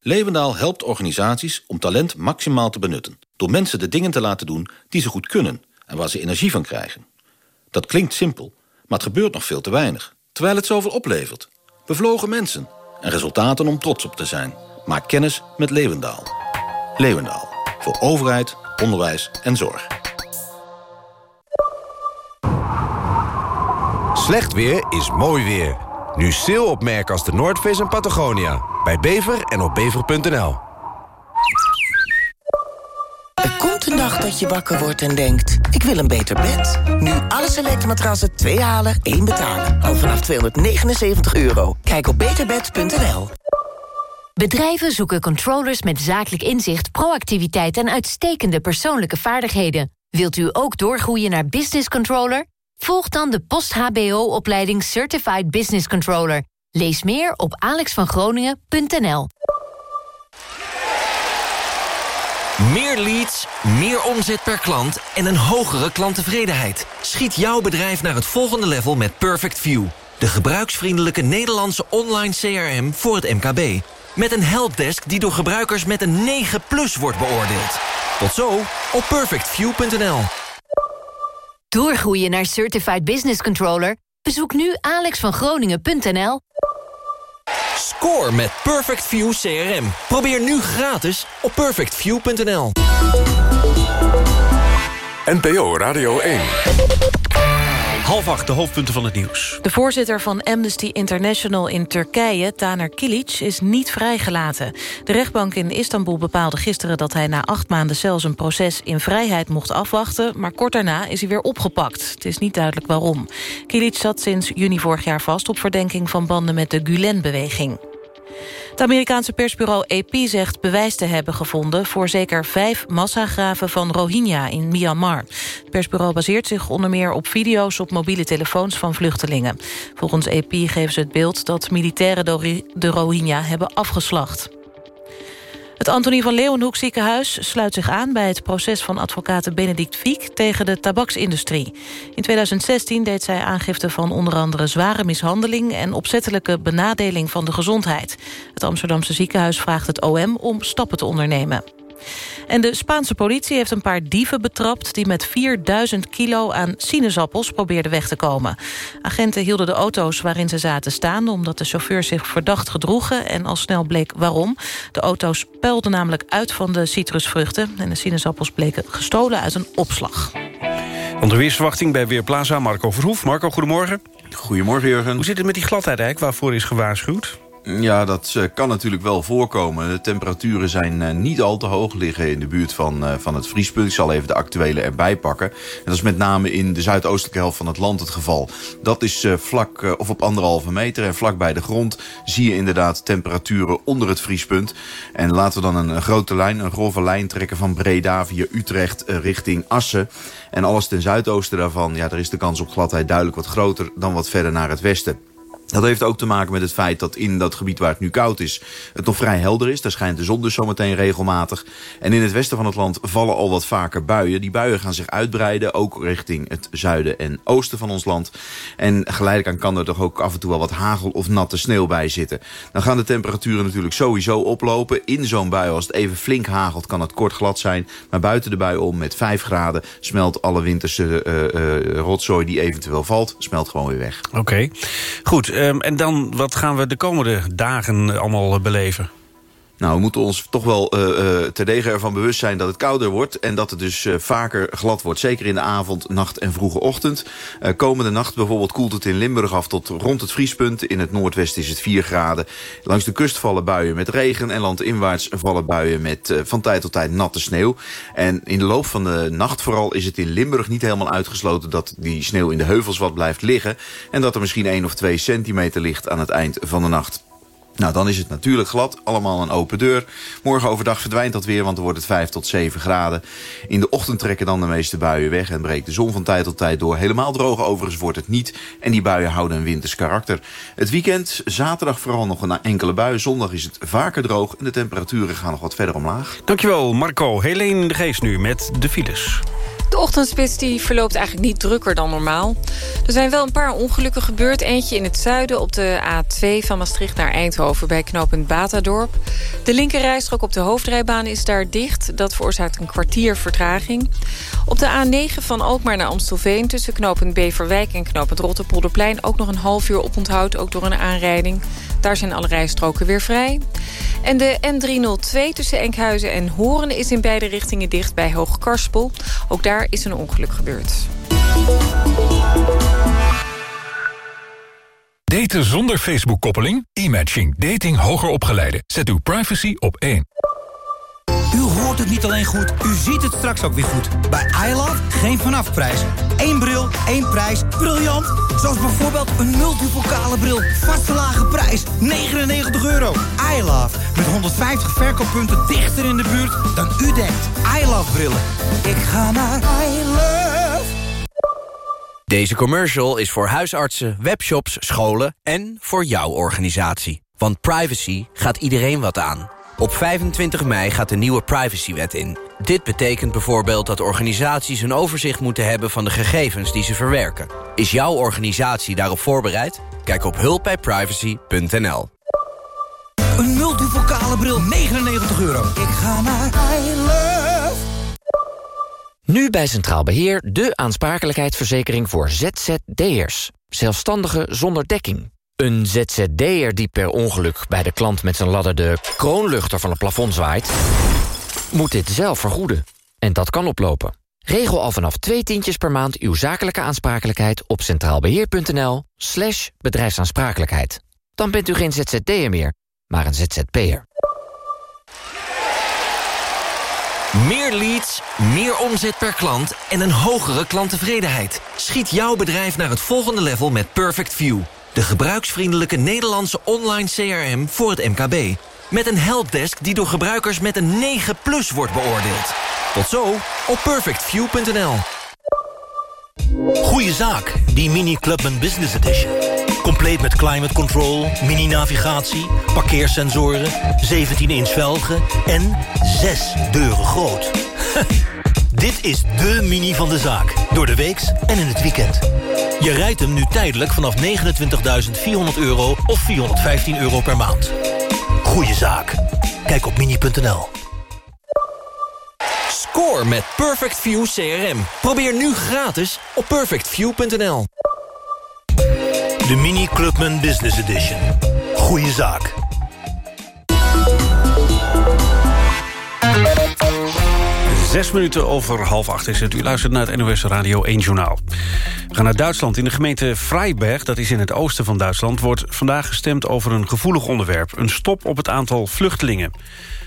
Levendaal helpt organisaties om talent maximaal te benutten... door mensen de dingen te laten doen die ze goed kunnen... en waar ze energie van krijgen. Dat klinkt simpel, maar het gebeurt nog veel te weinig. Terwijl het zoveel oplevert. Bevlogen mensen en resultaten om trots op te zijn. Maak kennis met Levendaal. Levendaal. Voor overheid, onderwijs en zorg. Slecht weer is mooi weer. Nu sale op merken als de Noordface en Patagonia. Bij Bever en op bever.nl. Een dag dat je wakker wordt en denkt... ik wil een beter bed. Nu alle selecte matrassen 2 halen, 1 betalen. Al vanaf 279 euro. Kijk op beterbed.nl. Bedrijven zoeken controllers met zakelijk inzicht, proactiviteit... en uitstekende persoonlijke vaardigheden. Wilt u ook doorgroeien naar business controller? Volg dan de post-HBO-opleiding Certified Business Controller. Lees meer op alexvangroningen.nl. Meer leads, meer omzet per klant en een hogere klanttevredenheid. Schiet jouw bedrijf naar het volgende level met Perfect View. De gebruiksvriendelijke Nederlandse online CRM voor het MKB. Met een helpdesk die door gebruikers met een 9 plus wordt beoordeeld. Tot zo op perfectview.nl. Doorgroeien naar Certified Business Controller? Bezoek nu alexvangroningen.nl. Score met Perfect View CRM. Probeer nu gratis op perfectview.nl. NPO Radio 1. Half acht, de hoofdpunten van het nieuws. De voorzitter van Amnesty International in Turkije, Taner Kilic, is niet vrijgelaten. De rechtbank in Istanbul bepaalde gisteren dat hij na acht maanden cel zijn proces in vrijheid mocht afwachten, maar kort daarna is hij weer opgepakt. Het is niet duidelijk waarom. Kilic zat sinds juni vorig jaar vast op verdenking van banden met de Gulen-beweging. Het Amerikaanse persbureau AP zegt bewijs te hebben gevonden... voor zeker vijf massagraven van Rohingya in Myanmar. Het persbureau baseert zich onder meer op video's... op mobiele telefoons van vluchtelingen. Volgens AP geven ze het beeld dat militairen de Rohingya hebben afgeslacht. Het Antonie van Leeuwenhoek ziekenhuis sluit zich aan... bij het proces van advocaat Benedict Fiek tegen de tabaksindustrie. In 2016 deed zij aangifte van onder andere zware mishandeling... en opzettelijke benadeling van de gezondheid. Het Amsterdamse ziekenhuis vraagt het OM om stappen te ondernemen. En de Spaanse politie heeft een paar dieven betrapt... die met 4000 kilo aan sinaasappels probeerden weg te komen. Agenten hielden de auto's waarin ze zaten staan... omdat de chauffeurs zich verdacht gedroegen en al snel bleek waarom. De auto's puilden namelijk uit van de citrusvruchten... en de sinaasappels bleken gestolen uit een opslag. Onder weersverwachting bij Weerplaza, Marco Verhoef. Marco, goedemorgen. Goedemorgen, Jurgen. Hoe zit het met die gladheid eigenlijk, waarvoor is gewaarschuwd? Ja, dat uh, kan natuurlijk wel voorkomen. De temperaturen zijn uh, niet al te hoog, liggen in de buurt van, uh, van het vriespunt. Ik zal even de actuele erbij pakken. En dat is met name in de zuidoostelijke helft van het land het geval. Dat is vlak of op anderhalve meter. En vlak bij de grond zie je inderdaad temperaturen onder het vriespunt. En laten we dan een, een grote lijn, een grove lijn trekken van Breda via Utrecht richting Assen. En alles ten zuidoosten daarvan, ja, daar is de kans op gladheid duidelijk wat groter dan wat verder naar het westen. Dat heeft ook te maken met het feit dat in dat gebied waar het nu koud is... het nog vrij helder is. Daar schijnt de zon dus zometeen regelmatig. En in het westen van het land vallen al wat vaker buien. Die buien gaan zich uitbreiden, ook richting het zuiden en oosten van ons land. En geleidelijk aan kan er toch ook af en toe wel wat hagel of natte sneeuw bij zitten. Dan gaan de temperaturen natuurlijk sowieso oplopen. In zo'n bui, als het even flink hagelt, kan het kort glad zijn. Maar buiten de bui om met 5 graden smelt alle winterse uh, uh, rotzooi die eventueel valt... smelt gewoon weer weg. Oké, goed. Um, en dan, wat gaan we de komende dagen allemaal beleven? Nou, we moeten ons toch wel uh, uh, terdege ervan bewust zijn dat het kouder wordt... en dat het dus uh, vaker glad wordt. Zeker in de avond, nacht en vroege ochtend. komende nacht bijvoorbeeld koelt het in Limburg af tot rond het vriespunt. In het noordwesten is het 4 graden. Langs de kust vallen buien met regen... en landinwaarts vallen buien met van tijd tot tijd natte sneeuw. En in de loop van de nacht vooral is het in Limburg niet helemaal uitgesloten... dat die sneeuw in de heuvels wat blijft liggen... en dat er misschien 1 of 2 centimeter ligt aan het eind van de nacht. Nou, dan is het natuurlijk glad. Allemaal een open deur. Morgen overdag verdwijnt dat weer, want dan wordt het 5 tot 7 graden. In de ochtend trekken dan de meeste buien weg... en breekt de zon van tijd tot tijd door. Helemaal droog overigens wordt het niet. En die buien houden een winters karakter. Het weekend, zaterdag vooral nog een enkele bui. Zondag is het vaker droog en de temperaturen gaan nog wat verder omlaag. Dankjewel, Marco. Helene de Geest nu met de files. De ochtendspits die verloopt eigenlijk niet drukker dan normaal. Er zijn wel een paar ongelukken gebeurd. Eentje in het zuiden op de A2 van Maastricht naar Eindhoven... bij knooppunt Batadorp. De linkerrijstrook op de hoofdrijbaan is daar dicht. Dat veroorzaakt een kwartier vertraging. Op de A9 van Alkmaar naar Amstelveen... tussen knooppunt Beverwijk en knooppunt Rotterpolderplein... ook nog een half uur oponthoud, ook door een aanrijding. Daar zijn alle rijstroken weer vrij. En de N302 tussen Enkhuizen en Horen is in beide richtingen dicht bij Hoogkarspel. Ook daar is een ongeluk gebeurd. Daten zonder Facebook-koppeling? E-matching. Dating hoger opgeleiden. Zet uw privacy op één. U hoort het niet alleen goed, u ziet het straks ook weer goed. Bij iLove geen vanafprijs. Eén bril, één prijs. Briljant! Zoals bijvoorbeeld een multipokale bril. Vaste lage prijs, 99 euro. iLove, met 150 verkooppunten dichter in de buurt dan u denkt. iLove brillen. Ik ga naar iLove. Deze commercial is voor huisartsen, webshops, scholen en voor jouw organisatie. Want privacy gaat iedereen wat aan. Op 25 mei gaat de nieuwe privacywet in. Dit betekent bijvoorbeeld dat organisaties een overzicht moeten hebben... van de gegevens die ze verwerken. Is jouw organisatie daarop voorbereid? Kijk op hulpbijprivacy.nl. Een multivocale bril, 99 euro. Ik ga naar I Love. Nu bij Centraal Beheer de aansprakelijkheidsverzekering voor ZZD'ers. Zelfstandigen zonder dekking. Een ZZD'er die per ongeluk bij de klant met zijn ladder de kroonluchter van het plafond zwaait... moet dit zelf vergoeden. En dat kan oplopen. Regel al vanaf twee tientjes per maand uw zakelijke aansprakelijkheid op centraalbeheer.nl slash bedrijfsaansprakelijkheid. Dan bent u geen ZZD'er meer, maar een ZZP'er. Meer leads, meer omzet per klant en een hogere klanttevredenheid. Schiet jouw bedrijf naar het volgende level met Perfect View. De gebruiksvriendelijke Nederlandse online CRM voor het MKB. Met een helpdesk die door gebruikers met een 9 plus wordt beoordeeld. Tot zo op perfectview.nl. Goeie zaak, die Mini Clubman Business Edition. Compleet met climate control, mini-navigatie, parkeersensoren... 17-inch velgen en 6 deuren groot. Dit is de mini van de zaak. Door de weeks en in het weekend. Je rijdt hem nu tijdelijk vanaf 29.400 euro of 415 euro per maand. Goeie zaak. Kijk op mini.nl. Score met Perfect View CRM. Probeer nu gratis op perfectview.nl. De Mini Clubman Business Edition. Goeie zaak. Zes minuten over half acht is het. U luistert naar het NOS Radio 1 Journaal. We gaan naar Duitsland. In de gemeente Freiberg, dat is in het oosten van Duitsland... wordt vandaag gestemd over een gevoelig onderwerp. Een stop op het aantal vluchtelingen.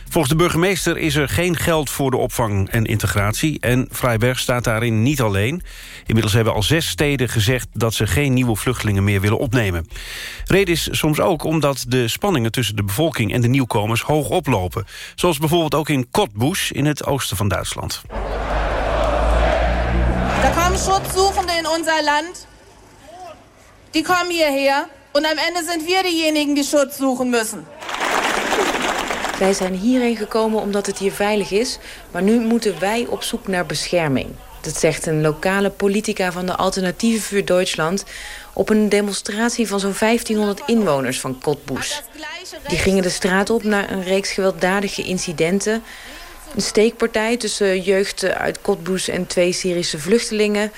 Volgens de burgemeester is er geen geld voor de opvang en integratie... en Freiberg staat daarin niet alleen. Inmiddels hebben al zes steden gezegd... dat ze geen nieuwe vluchtelingen meer willen opnemen. Reden is soms ook omdat de spanningen tussen de bevolking... en de nieuwkomers hoog oplopen. Zoals bijvoorbeeld ook in Cottbus in het oosten van Duitsland. Er komen Schutzsuchenden in ons land. Die komen hierher. En am Ende zijn wir diejenigen die Schutz zoeken müssen. Wij zijn hierheen gekomen omdat het hier veilig is. Maar nu moeten wij op zoek naar bescherming. Dat zegt een lokale politica van de Alternatieve voor Duitsland... op een demonstratie van zo'n 1500 inwoners van Cottbus. Die gingen de straat op naar een reeks gewelddadige incidenten. Een steekpartij tussen jeugd uit Cottbus en twee Syrische vluchtelingen...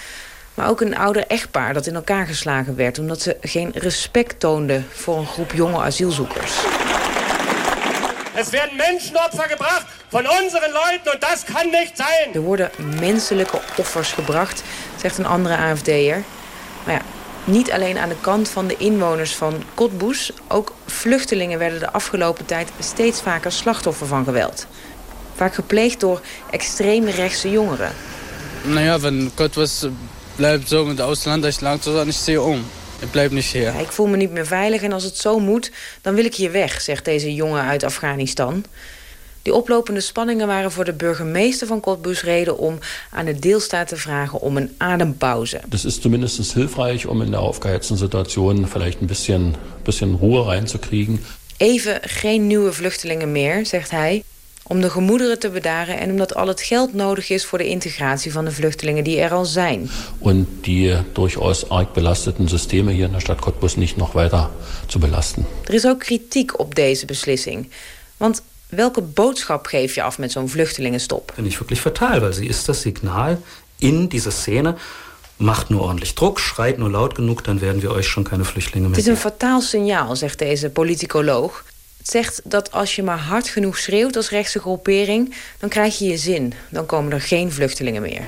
maar ook een ouder echtpaar dat in elkaar geslagen werd... omdat ze geen respect toonden voor een groep jonge asielzoekers. Es werden Menschenopfer gebracht van onze Leuten en dat kan niet zijn. Er worden menselijke offers gebracht, zegt een andere AFD'er. Maar ja, niet alleen aan de kant van de inwoners van Cottbus... ook vluchtelingen werden de afgelopen tijd steeds vaker slachtoffer van geweld. Vaak gepleegd door extreme rechtse jongeren. Naja, wenn Cottbus bleibt so mit Ausland, ich langsam nicht sehr om. Ik blijf niet hier. ik voel me niet meer veilig en als het zo moet, dan wil ik hier weg, zegt deze jongen uit Afghanistan. Die oplopende spanningen waren voor de burgemeester van Cottbus reden om aan de deelstaat te vragen om een adempauze. Dat is tenminste hilfreich om in de aufgeheizten Situation vielleicht een bisschen, bisschen Ruhe reinzukriegen. Even geen nieuwe vluchtelingen meer, zegt hij om de gemoederen te bedaren en omdat al het geld nodig is voor de integratie van de vluchtelingen die er al zijn. En die durchaus arg belasteten systemen hier in de stad Cottbus niet nog verder te belasten. Er is ook kritiek op deze beslissing. Want welke boodschap geef je af met zo'n vluchtelingenstop? Vind ik wirklich fatal, weil sie is das Signal in diese Szene Macht nur ordentlich Druck, schreit nur laut genug, dan werden wir euch schon keine Flüchtlinge meer. Het is een fataal signaal, zegt deze politicoloog. Zegt dat als je maar hard genoeg schreeuwt als rechtse groepering... dan krijg je je zin. Dan komen er geen vluchtelingen meer.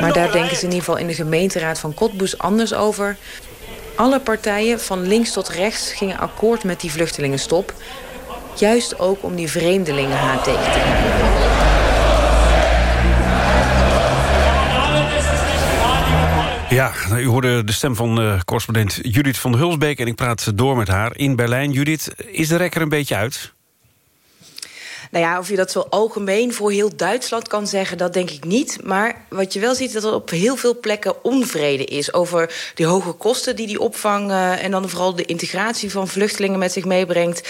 Maar daar denken ze in ieder geval in de gemeenteraad van Cottbus anders over. Alle partijen, van links tot rechts, gingen akkoord met die vluchtelingenstop. Juist ook om die vreemdelingenhaat tegen te gaan. Ja, u hoorde de stem van uh, correspondent Judith van Hulsbeek... en ik praat door met haar in Berlijn. Judith, is de rekker een beetje uit? Nou ja, of je dat zo algemeen voor heel Duitsland kan zeggen, dat denk ik niet. Maar wat je wel ziet, dat er op heel veel plekken onvrede is over die hoge kosten die die opvang uh, en dan vooral de integratie van vluchtelingen met zich meebrengt.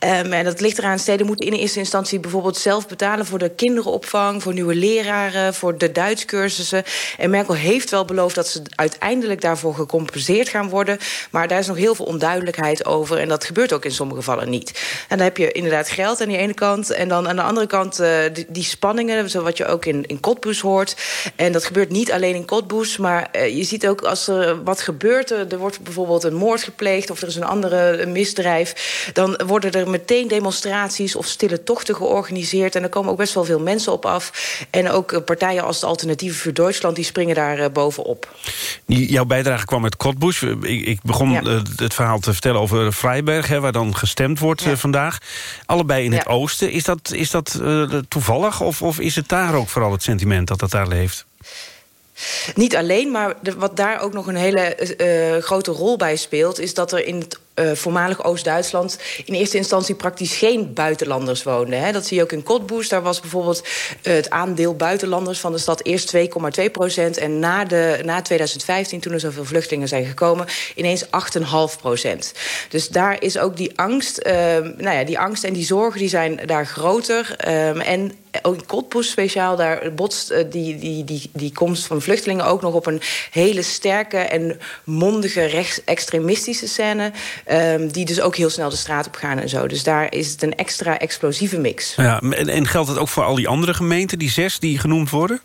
Um, en dat ligt eraan, steden moeten in eerste instantie bijvoorbeeld zelf betalen voor de kinderenopvang, voor nieuwe leraren, voor de Duitscursussen. En Merkel heeft wel beloofd dat ze uiteindelijk daarvoor gecompenseerd gaan worden. Maar daar is nog heel veel onduidelijkheid over. En dat gebeurt ook in sommige gevallen niet. En dan heb je inderdaad geld aan die ene kant en dan aan de andere kant uh, die, die, spanningen, zoals je ook in, in Cottbus hoort. En dat gebeurt niet alleen in Cottbus, maar uh, je ziet ook als er wat gebeurt... er wordt bijvoorbeeld een moord gepleegd of er is een andere misdrijf... dan worden er meteen demonstraties of stille tochten georganiseerd... en er komen ook best wel veel mensen op af. En ook partijen als de Alternatieve voor Duitsland... die springen daar bovenop. Jouw bijdrage kwam uit Cottbus. Ik, ik begon ja. het verhaal te vertellen over Freiberg... Hè, waar dan gestemd wordt ja. vandaag. Allebei in het oosten. Is dat, is dat uh, toevallig of, of is het daar ook vooral het sentiment dat dat daar leeft? Niet alleen, maar wat daar ook nog een hele uh, grote rol bij speelt... is dat er in het uh, voormalig Oost-Duitsland in eerste instantie praktisch geen buitenlanders woonden. Hè. Dat zie je ook in Cottbus. Daar was bijvoorbeeld uh, het aandeel buitenlanders van de stad eerst 2,2 procent. En na, de, na 2015, toen er zoveel vluchtelingen zijn gekomen, ineens 8,5 procent. Dus daar is ook die angst, uh, nou ja, die angst en die zorgen die zijn daar groter. Um, en ook in speciaal, daar botst uh, die, die, die, die komst van vluchtelingen ook nog op een hele sterke en mondige rechtsextremistische scène. Um, die dus ook heel snel de straat op gaan en zo. Dus daar is het een extra explosieve mix. Ja, en, en geldt het ook voor al die andere gemeenten, die zes die genoemd worden?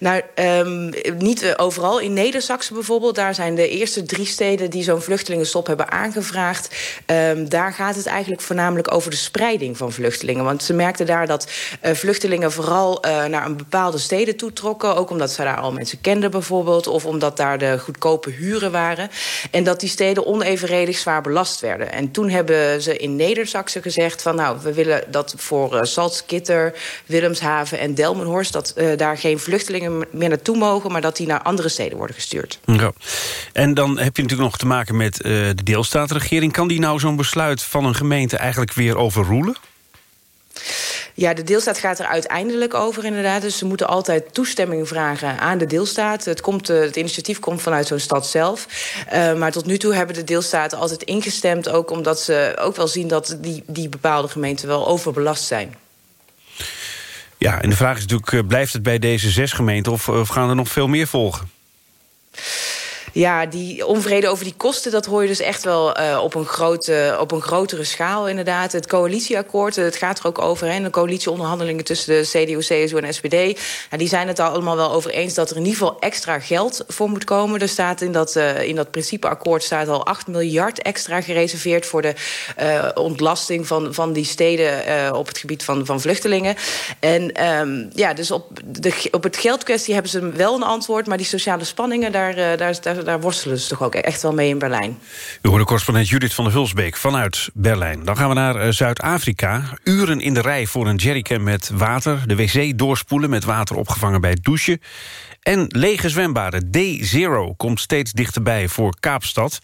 Nou, um, niet uh, overal. In Neder-Saxen bijvoorbeeld, daar zijn de eerste drie steden die zo'n vluchtelingenstop hebben aangevraagd. Um, daar gaat het eigenlijk voornamelijk over de spreiding van vluchtelingen. Want ze merkten daar dat uh, vluchtelingen vooral uh, naar een bepaalde steden toetrokken. Ook omdat ze daar al mensen kenden bijvoorbeeld. Of omdat daar de goedkope huren waren. En dat die steden onevenredig zwaar belast werden. En toen hebben ze in Neder-Saxen gezegd van nou, we willen dat voor uh, Salzgitter, Willemshaven en Delmenhorst... dat daar geen vluchtelingen meer naartoe mogen... maar dat die naar andere steden worden gestuurd. Ja. En dan heb je natuurlijk nog te maken met uh, de deelstaatregering. Kan die nou zo'n besluit van een gemeente eigenlijk weer overroelen? Ja, de deelstaat gaat er uiteindelijk over inderdaad. Dus ze moeten altijd toestemming vragen aan de deelstaat. Het, komt, het initiatief komt vanuit zo'n stad zelf. Uh, maar tot nu toe hebben de deelstaten altijd ingestemd... ook omdat ze ook wel zien dat die, die bepaalde gemeenten wel overbelast zijn. Ja, en de vraag is natuurlijk, blijft het bij deze zes gemeenten... of, of gaan er nog veel meer volgen? Ja, die onvrede over die kosten, dat hoor je dus echt wel uh, op, een grote, op een grotere schaal inderdaad. Het coalitieakkoord, het gaat er ook over. Hè, de coalitieonderhandelingen tussen de CDU, CSU en SPD. Nou, die zijn het allemaal wel over eens dat er in ieder geval extra geld voor moet komen. Er staat in dat, uh, in dat principeakkoord staat al 8 miljard extra gereserveerd voor de ontlasting van, van die steden op het gebied van, van vluchtelingen. En um, ja, dus op, de, op het geldkwestie hebben ze wel een antwoord, maar die sociale spanningen, daar, daar, daar daar worstelen ze toch ook echt wel mee in Berlijn. U hoorde correspondent Judith van der Hulsbeek vanuit Berlijn. Dan gaan we naar uh, Zuid-Afrika. Uren in de rij voor een jerrycan met water. De wc doorspoelen met water opgevangen bij het douchen. En lege zwembaden. D-Zero komt steeds dichterbij voor Kaapstad.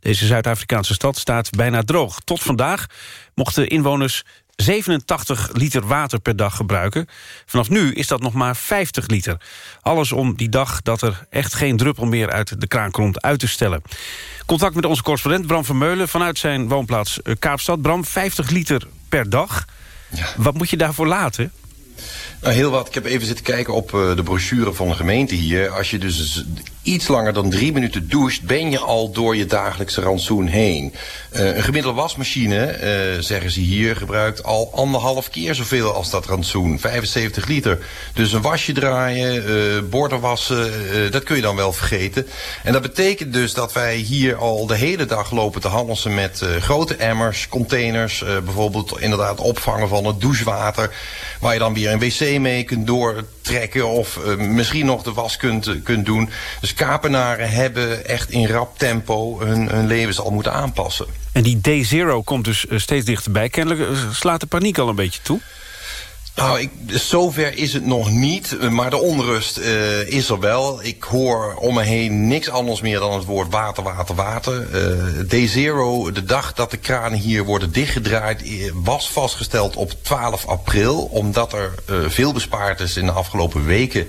Deze Zuid-Afrikaanse stad staat bijna droog. Tot vandaag mochten inwoners 87 liter water per dag gebruiken. Vanaf nu is dat nog maar 50 liter. Alles om die dag dat er echt geen druppel meer uit de kraan komt uit te stellen. Contact met onze correspondent Bram Vermeulen vanuit zijn woonplaats eh, Kaapstad. Bram, 50 liter per dag. Ja. Wat moet je daarvoor laten? Nou, heel wat. Ik heb even zitten kijken op uh, de brochure van de gemeente hier. Als je dus iets langer dan drie minuten doucht... ben je al door je dagelijkse rantsoen heen. Uh, een gemiddelde wasmachine, uh, zeggen ze hier... gebruikt al anderhalf keer zoveel als dat rantsoen. 75 liter. Dus een wasje draaien, borden wassen... dat kun je dan wel vergeten. En dat betekent dus dat wij hier al de hele dag lopen te handelen... met grote emmers, containers... bijvoorbeeld inderdaad opvangen van het douchewater... waar je dan weer een wc mee kunt doortrekken of uh, misschien nog de was kunt, kunt doen. Dus kapenaren hebben echt in rap tempo hun, hun levens al moeten aanpassen. En die Day Zero komt dus uh, steeds dichterbij. Kennelijk slaat de paniek al een beetje toe? Nou, ik, zover is het nog niet, maar de onrust uh, is er wel. Ik hoor om me heen niks anders meer dan het woord water, water, water. Uh, Day Zero, de dag dat de kranen hier worden dichtgedraaid, was vastgesteld op 12 april. Omdat er veel bespaard is in de afgelopen weken,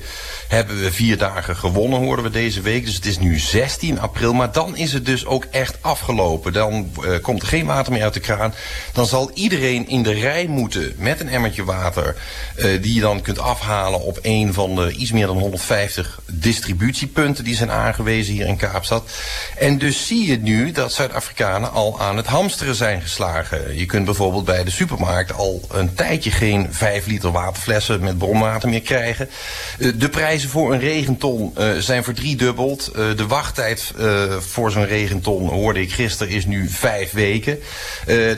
hebben we vier dagen gewonnen, hoorden we deze week. Dus het is nu 16 april, maar dan is het dus ook echt afgelopen. Dan komt er geen water meer uit de kraan. Dan zal iedereen in de rij moeten met een emmertje water uh, die je dan kunt afhalen op een van de iets meer dan 150 distributiepunten die zijn aangewezen hier in Kaapstad. En dus zie je nu dat Zuid-Afrikanen al aan het hamsteren zijn geslagen. Je kunt bijvoorbeeld bij de supermarkt al een tijdje geen 5 liter waterflessen met bronwater meer krijgen. Uh, de prijzen voor een regenton uh, zijn verdriedubbeld. de wachttijd voor zo'n regenton, hoorde ik gisteren, is nu vijf weken.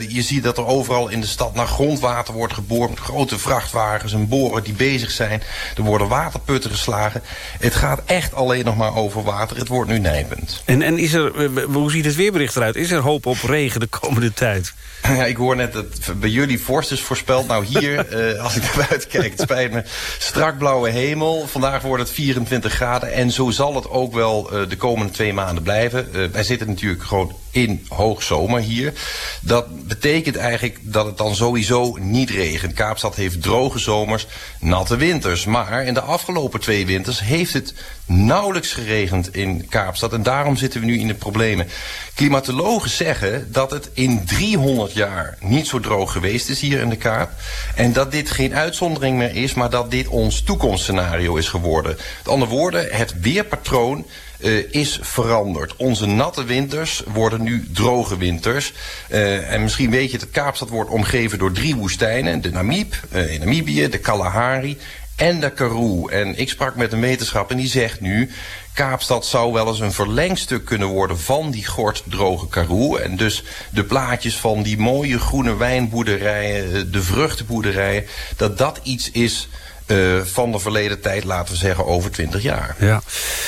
je ziet dat er overal in de stad naar grondwater wordt geboord grote vrachtwagens vrachtwagens en boren die bezig zijn. Er worden waterputten geslagen. Het gaat echt alleen nog maar over water. Het wordt nu nijpend. En, en is er, eh, hoe ziet het weerbericht eruit? Is er hoop op regen de komende tijd? Ja, ik hoor net dat bij jullie vorst is voorspeld. Nou hier, uh, als ik naar buiten kijk, het spijt me. Strak blauwe hemel. Vandaag wordt het 24 graden. En zo zal het ook wel uh, de komende twee maanden blijven. Uh, wij zitten natuurlijk gewoon in hoogzomer hier. Dat betekent eigenlijk dat het dan sowieso niet regent. Kaapstad heeft droge zomers, natte winters. Maar in de afgelopen twee winters heeft het nauwelijks geregend in Kaapstad. En daarom zitten we nu in de problemen. Klimatologen zeggen dat het in 300 jaar niet zo droog geweest is hier in de Kaap. En dat dit geen uitzondering meer is, maar dat dit ons toekomstscenario is geworden. Met andere woorden, het weerpatroon uh, is veranderd. Onze natte winters worden nu droge winters. Uh, en misschien weet je dat Kaapstad wordt omgeven door drie woestijnen. De Namib uh, in Namibië, de Kalahari en de Karoo. En ik sprak met een wetenschapper en die zegt nu... Kaapstad zou wel eens een verlengstuk kunnen worden van die gort droge Karoo. En dus de plaatjes van die mooie groene wijnboerderijen, de vruchtenboerderijen... dat dat iets is uh, van de verleden tijd, laten we zeggen, over 20 jaar. Ja,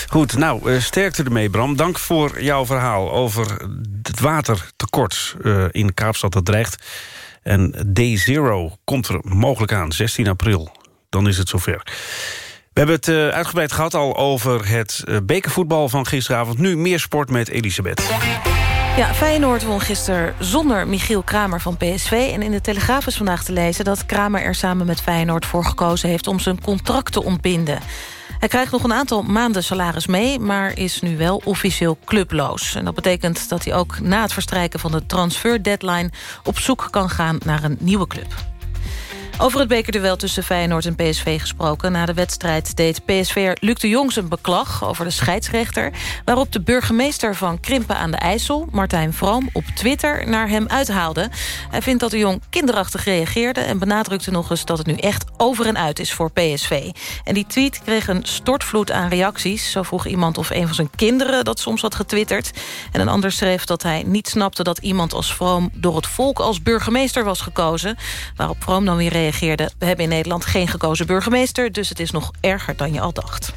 goed. Nou, uh, sterkte ermee, Bram. Dank voor jouw verhaal over het watertekort uh, in Kaapstad dat dreigt. En Day Zero komt er mogelijk aan, 16 april. Dan is het zover. We hebben het uitgebreid gehad al over het bekervoetbal van gisteravond. Nu meer sport met Elisabeth. Ja, Feyenoord won gisteren zonder Michiel Kramer van PSV. En in de Telegraaf is vandaag te lezen dat Kramer er samen met Feyenoord voor gekozen heeft... om zijn contract te ontbinden. Hij krijgt nog een aantal maanden salaris mee... maar is nu wel officieel clubloos. En dat betekent dat hij ook na het verstrijken van de transfer deadline... op zoek kan gaan naar een nieuwe club. Over het bekerduel tussen Feyenoord en PSV gesproken. Na de wedstrijd deed PSV'er Luc de Jong zijn beklag over de scheidsrechter... waarop de burgemeester van Krimpen aan de IJssel, Martijn Vroom... op Twitter naar hem uithaalde. Hij vindt dat de Jong kinderachtig reageerde... en benadrukte nog eens dat het nu echt over en uit is voor PSV. En die tweet kreeg een stortvloed aan reacties. Zo vroeg iemand of een van zijn kinderen dat soms had getwitterd. En een ander schreef dat hij niet snapte dat iemand als Vroom... door het volk als burgemeester was gekozen. Waarop Vroom dan weer reageerde we hebben in Nederland geen gekozen burgemeester... dus het is nog erger dan je al dacht.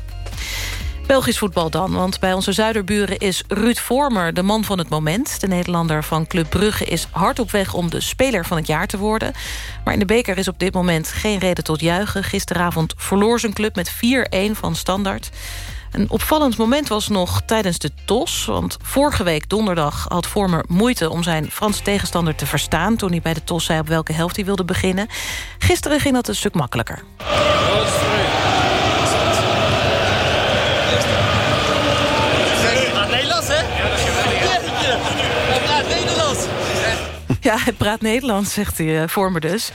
Belgisch voetbal dan, want bij onze zuiderburen is Ruud Vormer de man van het moment. De Nederlander van Club Brugge is hard op weg om de speler van het jaar te worden. Maar in de beker is op dit moment geen reden tot juichen. Gisteravond verloor zijn club met 4-1 van Standard. Een opvallend moment was nog tijdens de TOS. Want vorige week donderdag had Vormer moeite om zijn Franse tegenstander te verstaan... toen hij bij de TOS zei op welke helft hij wilde beginnen. Gisteren ging dat een stuk makkelijker. Ja, hij praat Nederlands, zegt hij uh, Vormer dus.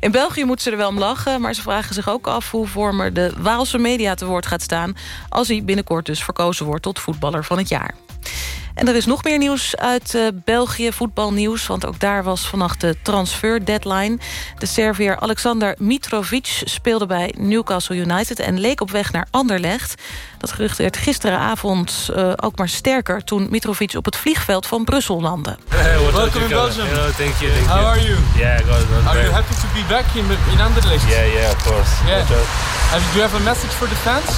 In België moeten ze er wel om lachen... maar ze vragen zich ook af hoe Vormer de Waalse media te woord gaat staan... als hij binnenkort dus verkozen wordt tot voetballer van het jaar. En er is nog meer nieuws uit uh, België, voetbalnieuws... want ook daar was vannacht de transfer deadline. De Serviër Alexander Mitrovic speelde bij Newcastle United... en leek op weg naar Anderlecht. Dat gerucht werd gisteravond uh, ook maar sterker... toen Mitrovic op het vliegveld van Brussel landde. Hey, Welcome in Belgium. Hello, thank you. Thank How you. are you? Yeah, good. Are great. you happy to be back in, in Anderlecht? Yeah, yeah, of course. Yeah. Do you have a message for the fans?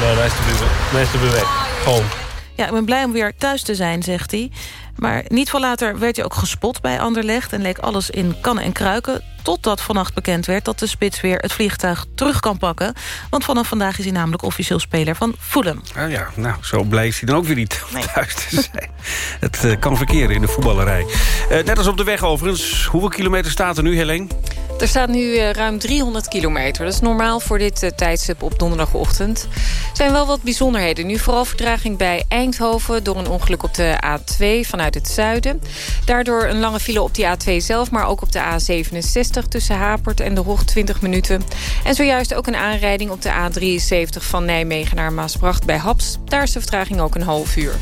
No, nice to be nice to be back home. Ja, ik ben blij om weer thuis te zijn, zegt hij. Maar niet veel later werd hij ook gespot bij Anderlecht... en leek alles in kannen en kruiken... totdat vannacht bekend werd dat de spits weer het vliegtuig terug kan pakken. Want vanaf vandaag is hij namelijk officieel speler van Fulham. Ah ja, nou, zo blij is hij dan ook weer niet thuis te zijn. Het uh, kan verkeren in de voetballerij. Uh, net als op de weg overigens. Hoeveel kilometer staat er nu, Helene? Er staat nu uh, ruim 300 kilometer. Dat is normaal voor dit uh, tijdstip op donderdagochtend. Er zijn wel wat bijzonderheden. Nu vooral vertraging bij Eindhoven... door een ongeluk op de A2 vanuit het zuiden. Daardoor een lange file op die A2 zelf... maar ook op de A67 tussen Hapert en de Hoog 20 minuten. En zojuist ook een aanrijding op de A73 van Nijmegen naar Maasbracht bij Haps. Daar is de vertraging ook een half uur.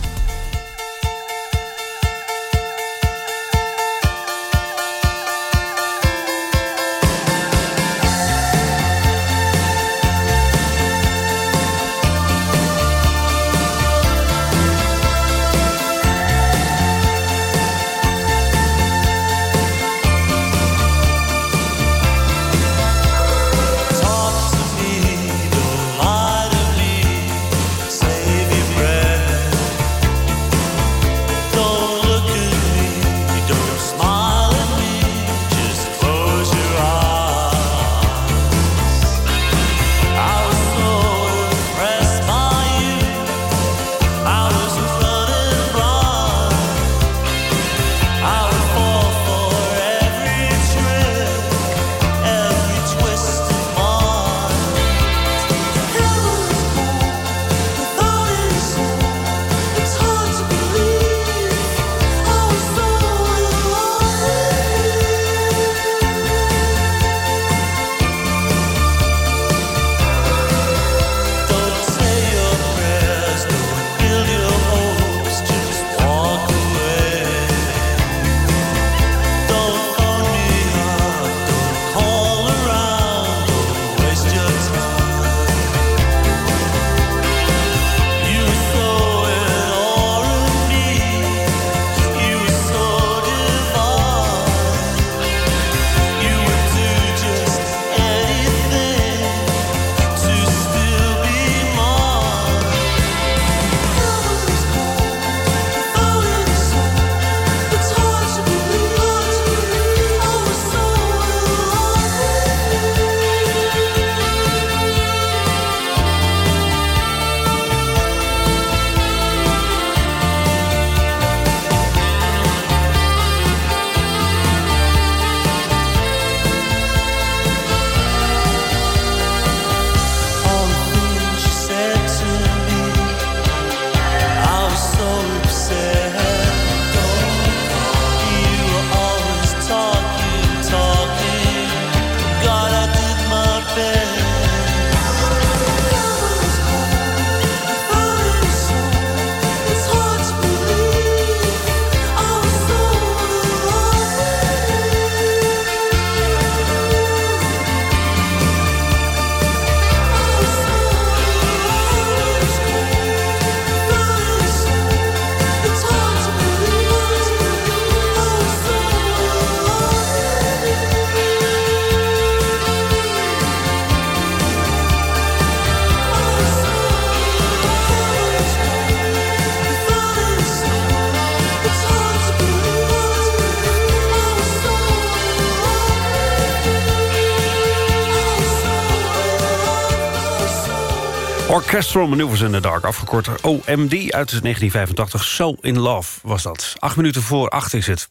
Orchestral Maneuvers in the Dark, afgekort OMD uit 1985. So in Love was dat. Acht minuten voor acht is het.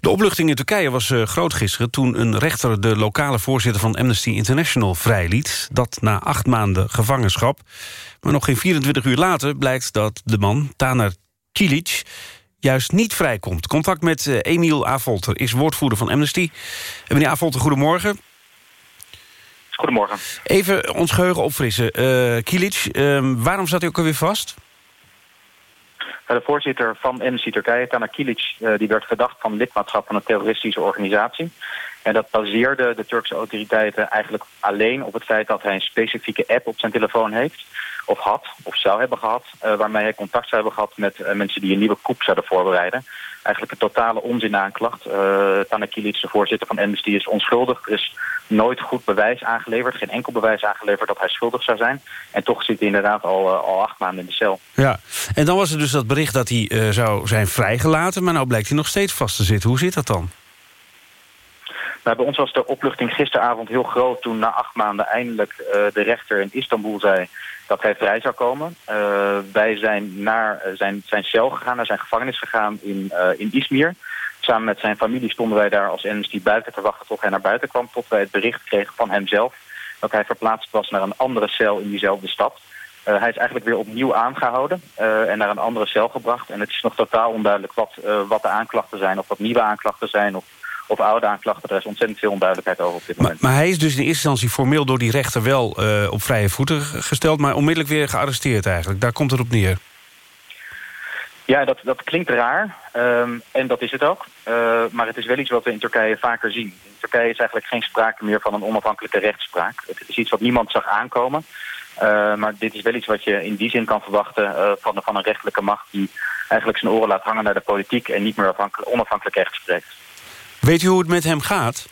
De opluchting in Turkije was uh, groot gisteren... toen een rechter de lokale voorzitter van Amnesty International vrijliet. Dat na acht maanden gevangenschap. Maar nog geen 24 uur later blijkt dat de man, Taner Cilic... juist niet vrijkomt. Contact met uh, Emiel Avolter is woordvoerder van Amnesty. En meneer Avolter, goedemorgen. Goedemorgen. Even ons geheugen opfrissen. Uh, Kilic, uh, waarom zat hij ook alweer vast? De voorzitter van Amnesty Turkije, Taner Kilic, uh, die werd verdacht van lidmaatschap van een terroristische organisatie. En dat baseerde de Turkse autoriteiten eigenlijk alleen op het feit dat hij een specifieke app op zijn telefoon heeft. Of had, of zou hebben gehad, waarmee hij contact zou hebben gehad met mensen die een nieuwe coup zouden voorbereiden. Eigenlijk een totale onzin aanklacht. Uh, de voorzitter van Amnesty, is onschuldig. Er is nooit goed bewijs aangeleverd, geen enkel bewijs aangeleverd dat hij schuldig zou zijn. En toch zit hij inderdaad al, al acht maanden in de cel. Ja, en dan was er dus dat bericht dat hij zou zijn vrijgelaten, maar nou blijkt hij nog steeds vast te zitten. Hoe zit dat dan? Nou, bij ons was de opluchting gisteravond heel groot toen na acht maanden eindelijk uh, de rechter in Istanbul zei dat hij vrij zou komen. Uh, wij zijn naar zijn, zijn cel gegaan, naar zijn gevangenis gegaan in, uh, in Izmir. Samen met zijn familie stonden wij daar als Amnesty buiten te wachten tot hij naar buiten kwam. Tot wij het bericht kregen van hemzelf dat hij verplaatst was naar een andere cel in diezelfde stad. Hij is eigenlijk weer opnieuw aangehouden en naar een andere cel gebracht. En het is nog totaal onduidelijk wat, wat de aanklachten zijn. Of dat nieuwe aanklachten zijn of, of oude aanklachten. Er is ontzettend veel onduidelijkheid over op dit moment. Maar, maar hij is dus in eerste instantie formeel door die rechter wel op vrije voeten gesteld... maar onmiddellijk weer gearresteerd eigenlijk. Daar komt het op neer. Ja, dat, dat klinkt raar. Um, en dat is het ook. Uh, maar het is wel iets wat we in Turkije vaker zien. In Turkije is eigenlijk geen sprake meer van een onafhankelijke rechtspraak. Het is iets wat niemand zag aankomen. Uh, maar dit is wel iets wat je in die zin kan verwachten uh, van, van een rechtelijke macht... die eigenlijk zijn oren laat hangen naar de politiek... en niet meer onafhankelijk recht spreekt. Weet u hoe het met hem gaat?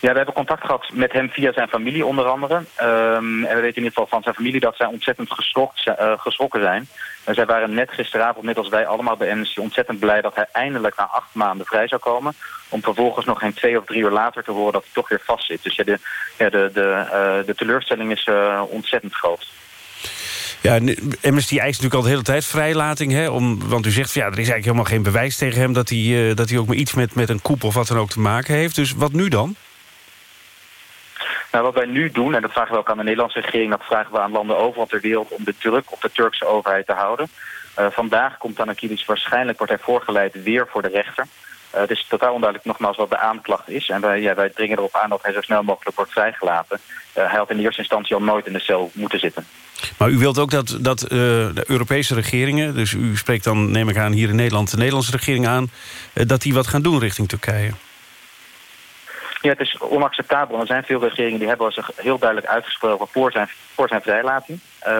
Ja, we hebben contact gehad met hem via zijn familie onder andere. Um, en we weten in ieder geval van zijn familie dat zij ontzettend geschokt, uh, geschrokken zijn. En zij waren net gisteravond, net als wij allemaal bij Amnesty, ontzettend blij dat hij eindelijk na acht maanden vrij zou komen. Om vervolgens nog geen twee of drie uur later te horen dat hij toch weer vastzit. Dus ja, de, de, de, uh, de teleurstelling is uh, ontzettend groot. Ja, Amnesty eist natuurlijk al de hele tijd vrijlating. Hè? Om, want u zegt, ja, er is eigenlijk helemaal geen bewijs tegen hem... dat hij, uh, dat hij ook maar iets met, met een koep of wat dan ook te maken heeft. Dus wat nu dan? Nou, wat wij nu doen, en dat vragen we ook aan de Nederlandse regering... dat vragen we aan landen overal ter wereld om de druk op de Turkse overheid te houden. Uh, vandaag komt Anakidis waarschijnlijk, wordt hij voorgeleid weer voor de rechter. Uh, het is totaal onduidelijk nogmaals wat de aanklacht is. En wij, ja, wij dringen erop aan dat hij zo snel mogelijk wordt vrijgelaten. Uh, hij had in de eerste instantie al nooit in de cel moeten zitten. Maar u wilt ook dat, dat uh, de Europese regeringen... dus u spreekt dan, neem ik aan, hier in Nederland... de Nederlandse regering aan... dat die wat gaan doen richting Turkije? Ja, het is onacceptabel. Er zijn veel regeringen die hebben zich heel duidelijk uitgesproken voor zijn, voor zijn vrijlating. Uh,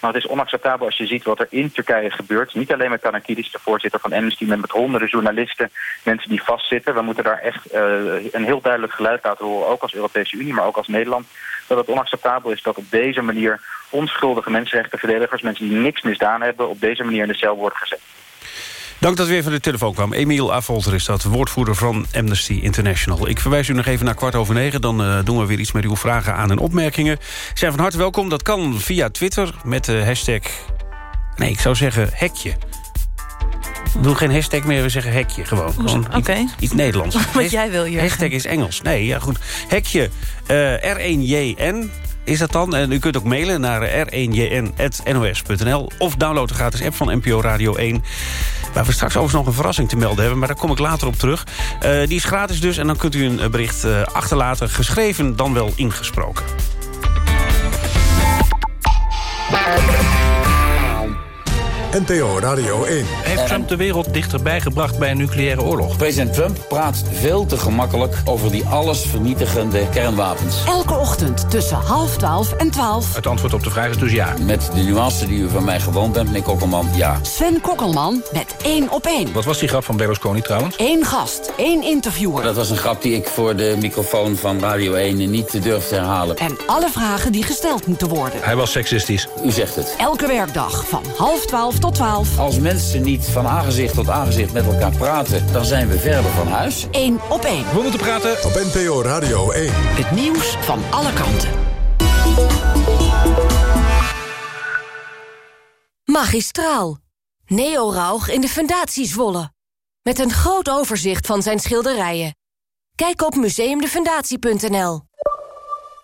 maar het is onacceptabel als je ziet wat er in Turkije gebeurt. Niet alleen met Kanakidis, de voorzitter van Amnesty, met honderden journalisten, mensen die vastzitten. We moeten daar echt uh, een heel duidelijk geluid laten horen, ook als Europese Unie, maar ook als Nederland. Dat het onacceptabel is dat op deze manier onschuldige mensenrechtenverdedigers, mensen die niks misdaan hebben, op deze manier in de cel worden gezet. Dank dat u weer van de telefoon kwam. Emiel Avolter is dat, woordvoerder van Amnesty International. Ik verwijs u nog even naar kwart over negen. Dan uh, doen we weer iets met uw vragen aan en opmerkingen. Zijn van harte welkom. Dat kan via Twitter met de hashtag... Nee, ik zou zeggen hekje. We doen geen hashtag meer, we zeggen hekje gewoon. gewoon Oké. Okay. Iets, iets Nederlands. Wat jij wil, Jurgen. Hashtag is Engels. Nee, ja goed. Hekje uh, R1JN is dat dan. En u kunt ook mailen naar r1jn.nos.nl... of download de gratis app van NPO Radio 1... waar we straks overigens nog een verrassing te melden hebben... maar daar kom ik later op terug. Uh, die is gratis dus en dan kunt u een bericht uh, achterlaten... geschreven dan wel ingesproken. NTO Radio 1. Heeft Trump de wereld dichterbij gebracht bij een nucleaire oorlog? President Trump praat veel te gemakkelijk over die allesvernietigende kernwapens. Elke ochtend tussen half twaalf en twaalf. Het antwoord op de vraag is dus ja. Met de nuance die u van mij gewoond bent, meneer Kokkelman, ja. Sven Kokkelman met één op één. Wat was die grap van Berlusconi trouwens? Eén gast, één interviewer. Dat was een grap die ik voor de microfoon van Radio 1 niet durfde herhalen. En alle vragen die gesteld moeten worden. Hij was seksistisch. U zegt het. Elke werkdag van half twaalf tot 12. Als mensen niet van aangezicht tot aangezicht met elkaar praten... dan zijn we verder van huis. Eén op één. We moeten praten op NPO Radio 1. Het nieuws van alle kanten. Magistraal. Neo Rauch in de Fundatie Zwolle. Met een groot overzicht van zijn schilderijen. Kijk op museumdefundatie.nl.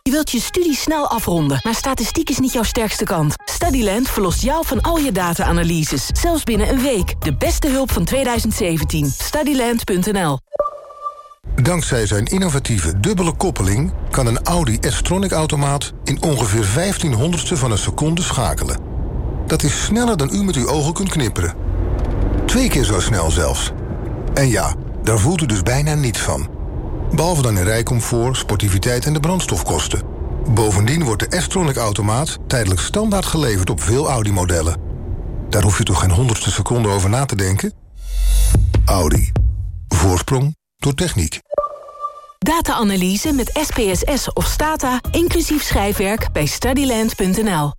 Je wilt je studie snel afronden, maar statistiek is niet jouw sterkste kant. StudyLand verlost jou van al je data-analyses, zelfs binnen een week. De beste hulp van 2017. StudyLand.nl Dankzij zijn innovatieve dubbele koppeling... kan een Audi S-Tronic-automaat in ongeveer 15 honderdste van een seconde schakelen. Dat is sneller dan u met uw ogen kunt knipperen. Twee keer zo snel zelfs. En ja, daar voelt u dus bijna niets van. Behalve dan in rijcomfort, sportiviteit en de brandstofkosten. Bovendien wordt de S-Tronic-automaat tijdelijk standaard geleverd op veel Audi-modellen. Daar hoef je toch geen honderdste seconde over na te denken? Audi. Voorsprong door techniek. Data-analyse met SPSS of Stata, inclusief schrijfwerk bij studyland.nl.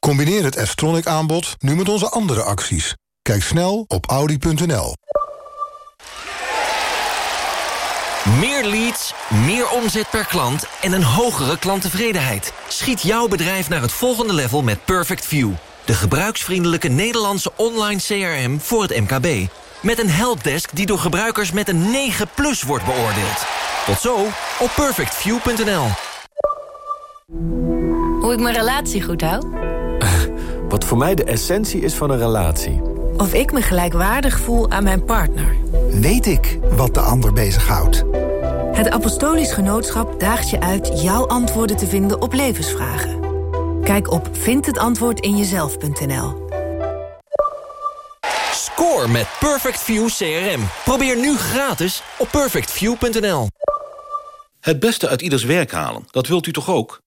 Combineer het S-Tronic aanbod nu met onze andere acties. Kijk snel op audi.nl. Meer leads, meer omzet per klant en een hogere klanttevredenheid. Schiet jouw bedrijf naar het volgende level met Perfect View. De gebruiksvriendelijke Nederlandse online CRM voor het MKB. Met een helpdesk die door gebruikers met een 9 plus wordt beoordeeld. Tot zo op perfectview.nl. Hoe ik mijn relatie goed hou? Wat voor mij de essentie is van een relatie. Of ik me gelijkwaardig voel aan mijn partner. Weet ik wat de ander bezighoudt? Het Apostolisch Genootschap daagt je uit jouw antwoorden te vinden op levensvragen. Kijk op vindhetantwoordinjezelf.nl Score met Perfect View CRM. Probeer nu gratis op perfectview.nl. Het beste uit ieders werk halen, dat wilt u toch ook?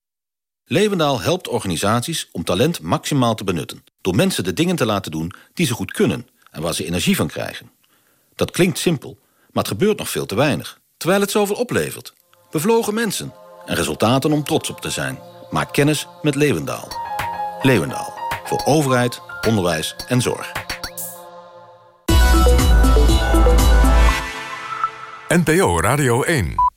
Levendaal helpt organisaties om talent maximaal te benutten... door mensen de dingen te laten doen die ze goed kunnen... en waar ze energie van krijgen. Dat klinkt simpel, maar het gebeurt nog veel te weinig. Terwijl het zoveel oplevert. Bevlogen mensen en resultaten om trots op te zijn. Maak kennis met Levendaal. Levendaal. Voor overheid, onderwijs en zorg. NPO Radio 1